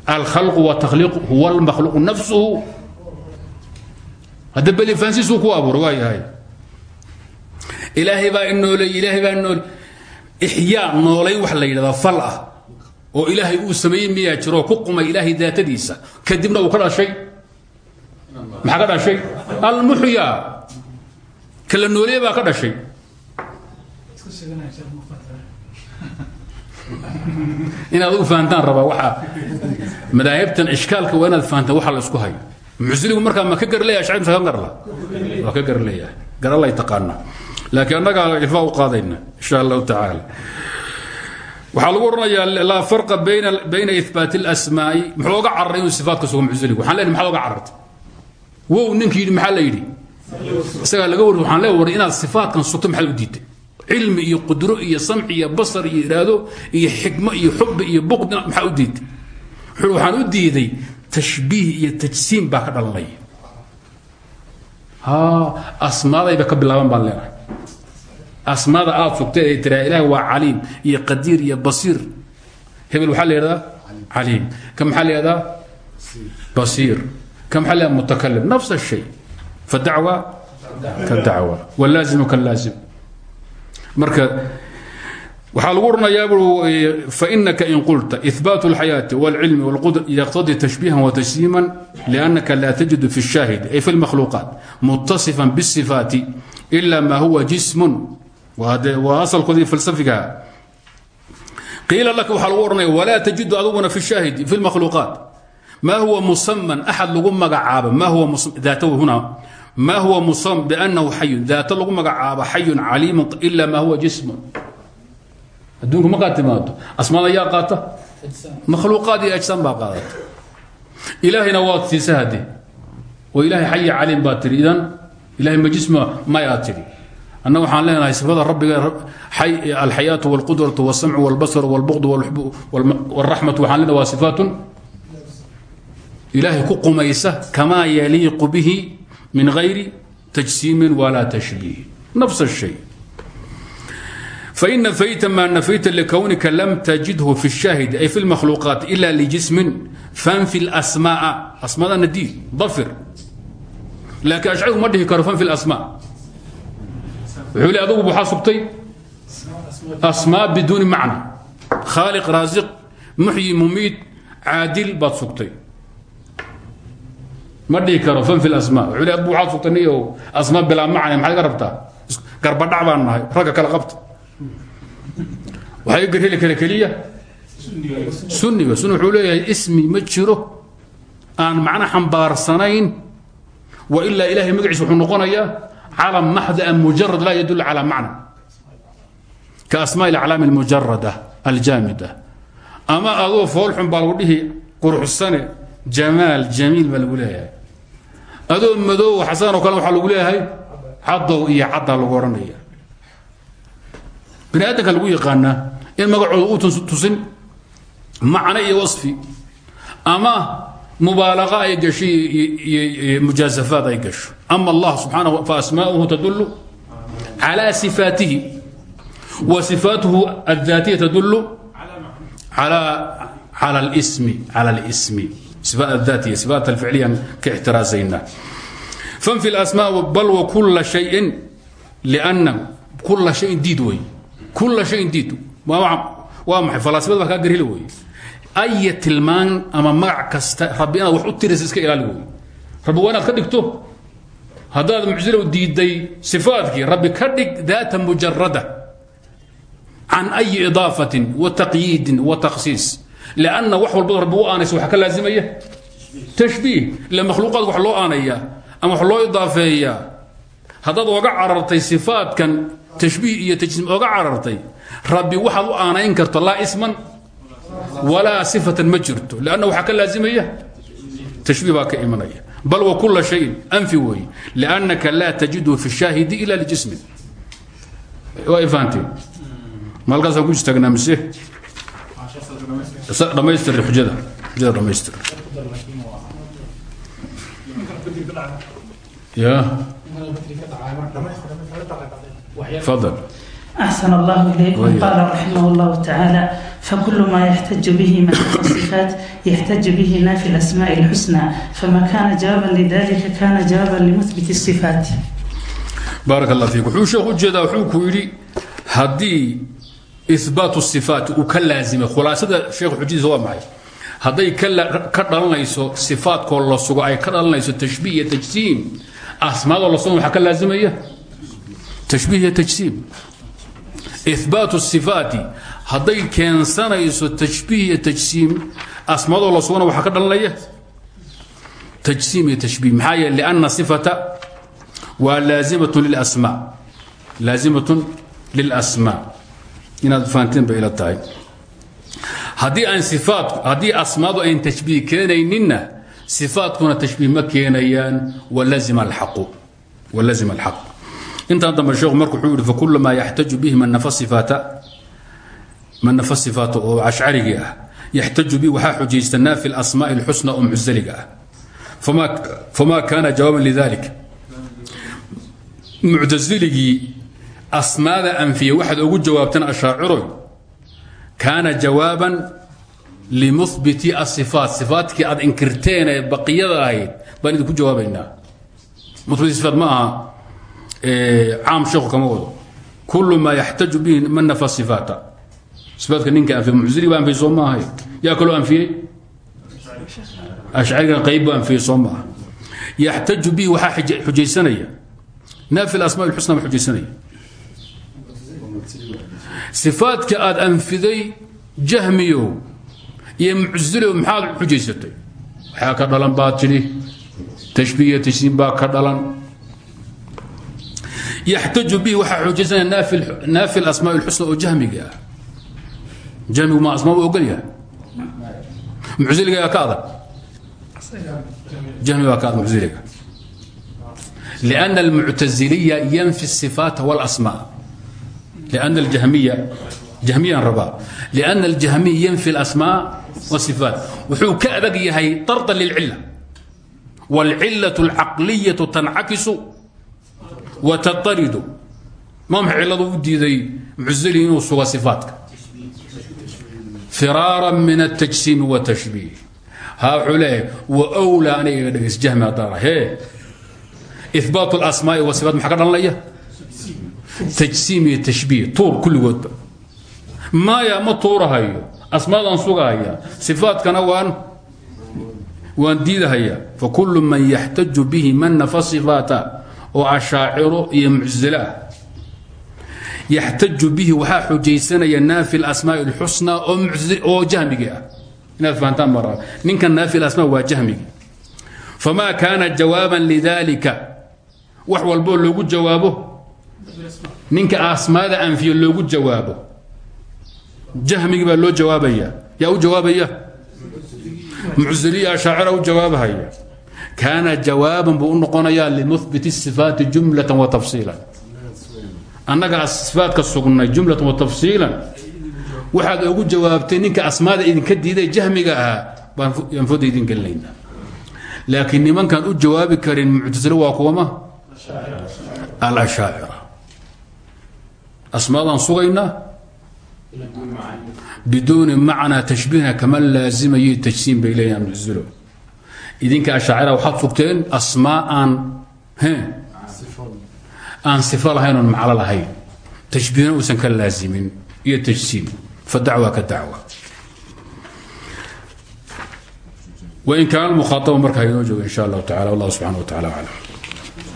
Alkhalqu watakhliiqu huwa almakhluuqu nafsuhu. Hadda belifaansiisuu ku abuuray waa yahay ilaahay baa inooley ilaahay baa inoole ixyaa noolayn wax la yidhahdaa fal ah. Oo ilaahay uu sameeyey miyaa jiroo ku qumay ilaahay daatadiisa. Kadibna uu ka dhashay. Maxaa ka dhashay? Almuxya kala nooleeye baa ka dhashay. Inaad u fahantaan rabaa waxaa madaahibtan ishkaalka waa inaad fahantaan waxa la isku hayo. Muctaziligu markaa ma ka garleeyahay shacib ka garla waa ka garleeyahay garalay taqaanaa laakiin annagaa ilfaa u qaadayna insha allahu tacaala. Waxaa lagu odhanayaa laa farqa bayna ihbaati اlasmaa'i muxuu oga cararay inuu sifaatka sugo muctaziligu waxaan leenahay maxaad oga carartay wow ninkii yidhi maxaa la yidhi? Isagaa laga wari waxaan lee waray inaad sifaatkan sugto maxaad u diiday cilmi iyo qudro iyo samci iyo basar iyo iraado iyo xikmo iyo xubi iyo buqd maxaa u diiday wuxuu waxaan u diiday tashbiih iyo tajsiim baa ka dhalanaya. Ha asmaadayba ka bilaaban baan leenahay asmaada aad sugtay ay tiraa ilaahi waa caliim iyo qadiir iyo basiir hebel waxaa la yidhahdaa caliim ka maxaa la yidhahdaa basiir ka maxaa la yidhahdaa mutakalim nafs الshay fadacwa ka dacwa wallaazimu kallaasim marka waxaa lagu oranayaa bu fainaka in qulta ihbaat اlxayaaةi wاlcilmi wاlqudr yqtadii tashbiihan watajsiima lأnaka la tajidu fi الshahid ay fi اlmakhluuqaat mutasifا bالصifaati إla ma huwa jism aoodii lsafiga iila laka waxaa lagu ohanaya walaa tajidu aduguna fi shaahidi fi makhluuqaat maa huwa musaman axad lagu magacaabo. Maa huwa musam bnahu xayun daata lagu magacaabo xayun caliimu ila maa huwa jismun. Adduunku markaad timaado asmaada yaa qaata. Makhluuqaad iyo ajsaan baa qaadata. Ilaahayna waad siisahade oo ilaahay xayi caliim idan ilahay ma jisma may aad annaga waxaan leenahay sifada rabbiga alxayaatu wاlqudratu wاsamcu wاlbasr wاlbuqd wاlraxmatu waxaan leenahay waa sifaatun ilaahay ku qumaysa kamaa yaliiqu bihi min غayri tajsiimin walaa tashbiih nafs الshay fain nafayta ma nafayta likownika lam tajidhu fi الshahid ay fi اlmakhluuqaat ila ljismin fanfi اlasmaءa asmaadana diid dafir laakiin ashcarigu ma dhihi karo fanfi اlasma wuxuu le adugu waxaa sugtay asmaa biduuni macna. Khaaliq raasiq muxyi mumiid caadil baad sugtay ma dhihi karo fanfi اlasma wuxuu le abu waxaad sugtay niyo asmaa bilaa macna maxaad ga rabtaa? Garbadhac baan nahay ragga kala qabta. Waxay garheli kale keliya? Sunniga sunni calam maxda an mujarad laa yadul calaa macna. Ka asmaa ilaclaami almujarada aljaamida. Ama adoo foolxun baa lagu dhihi quruxsane jamaal jamiil baa lagu leeyahay. Adoo madoow xasan oo kale waxaa lagu leeyahay cadow iyo caddaa lagu odhanaya bini aadamka lagu yaqaanaa in magacooda uu tusin macno iyo wasfi ama mubaalaqa ay gasho iyo mujaasafaad ay gasho ama allah subxaanahu faasmaauhu tadulu calى sifaatihi wa sifaatuhu aldaatiya tadulu على الاسم على الاسم صفات الذاتية صفات الفعلية كاحترازينا فانفي الأسماء بل وكل شيء لأن كل شيء ديد وي كل شيء ديد وما فلاسفة بقى قريل وي أي تلمان أما haddaad mucsilow diidday sifaadkii rabbi ka dhig daata mujarada can ayi idaafatin wa taqyiidin wa takhsiis. Lanna wax walbado rabbi u aanaysa waxa ka laasimaya tashbiih ila makhluuqaadka wax loo aanayaa ama wax loo idaafeeyaa haddaad oga carartay sifaadkan tashbiih iyo tajsiim oga carartay rabbi waxaad u aanayn karto laa isman walaa sifatan ma jirto. Lanna bal wkula shayin anfi wey lannaka laa tajidu fi shaahidi ila ljismi waa ay fahanteen ma halkaasaan ku istaagnaa mise dhamaystir xujada xujada dhamaystir ya fadal أحسن الله إليكم قال رحمه الله تعالى فكل ما يحتج به من الصفات يحتج به نافي الأسماء الحسنى فما كان جوابا لذلك كان جوابا لمثبت الصفات بارك الله فيك وحو شيخ ujeeda wuxuu ku yidhi haddii ihbaatu sifaat uu ka laazimay khulaasada sheekh xujadiisa waa maxay hadday ka dhalanayso sifaadkoo la sugo ay ka dhalanayso tashbiih iyo tajsiim asmaadoo la sugo waxaa ka laazimaya tashbiih iyo tajsiim ihbaatu sifaati hadday keensanayso tashbiih iyo tajsiim asmaadoo la sugona waxaa ka dhalanaya tajsiim iyo tashbiih maxaa yeele lianna sifata waa laazimatun lilasmaa laazimatun lilasmaa inaad fahanteen bay ila tahay haddii aan sifaatku haddii asmaadu ayn tashbiih keenayninna sifaatkuna tashbiih ma keenayaan walazima alxaqu walazima alxaq intaan dambe sheekhu marku wuxuu yihi fakulu maa yaxtaju bihi man nafa sifaata oo ashcarigii ah bihi waxaa xujaysta naafi alasmaa'i alxusna oo muctaziliga ah. Fama fama kaana jawaaban lidalik. Muctaziligii asmaada anfiya waxaad ugu jawaabtaan ashaaciroy kaana jawaaban limuhbiti asifaat sifaatkii aad inkirteen ee baqiyada ahayd baan idinku jawaabaynaa. Muhbiti sifaat ma aha caam sheekhu kama wado kullu maa yaxtaju bihi man nafa sifaata sifaatka ninka anfiya muctazili baa anfiyey soo ma ahay yaa kaloo anfiyey ashcarigan qayb baa anfiyey soo ma aha yaxtaju bihi waxaa xujaysanaya naafi alasmaa alxusna baa xujaysanaya sifaadka aad anfiday jahmiyow iyo muctasilow maxaad xujaysatay waxaa ka dhalan baad tidhi tashbiiya tajsiim baa ka dhalan yaxtaju bihi waxaa xujaysanaya naafi alasmaa alxusna oo jahmiga ah jahmigu ma asmaa u ogol yahay muctasiliga ka adag jahmi baa ka adag muctasiliga لأن المعتزلية ينفي الصفات والأسماء لأن الجهمية جهميا ربا لأن الجهمي ينفي الأسماء والصفات وحو كأبق هي طردا wataridu maamxa ciladu u diiday mucusili inuu sugo sifaatka firaaran min atajsiimi watashbiih haa wuxuu leeyahay wa wlaa aniga iga dhegays jahmi hadaan he ibaat اlasmaai wasifaat maxaa ka dhalanaya tajsiim iyo tashbiih tuur kulligoodba maya ma tuurahayo asmaadan sugahaya sifaatkana waan waan diidahayaa fakul man yaxtaju bihi man nafa sifaata oo ashaaciro iyo muctazile ah yaxtaju bihi waxaa xujaysanaya naafi alasmaaءi اlxusna oo jahmigii ah. Inaad fahantaan mara ninkan naafi alasmaa waa jahmigi. Famaa kaana jawaaban lidalika wax walboo loogu jawaabo? Ninka asmaada anfiyo loogu jawaabo. Jahmigi baa loo jawaabaya. Yaa u jawaabaya? Muctaziliya ashaacira u jawaabahaya kaana jawaaban buu u noqonayaa limuhbiti sifaati jumlatan wa tafsiilan annaga sifaatka sugnay jumlatan wa tafsiilan waxaad ugu jawaabtay ninka asmaada idinka diiday jahmiga ahaa baan fooda idin gelinaynaa laakiin nimankaan u jawaabi karin muctasile waa kuwama alashaacira asmaadaan sugaynaa biduuni macnaa idinka ashaacira waxaad sugteen asmaa aan aan sifo lahayn oon maclo lahayn. Tashbiihna uusan ka laazimin iyo tajsiim. Fadacwa ka dacwa. Wain kaana mukhaaaba markaa inoo joogo in sha allahu tacala wallah subxana wa tacala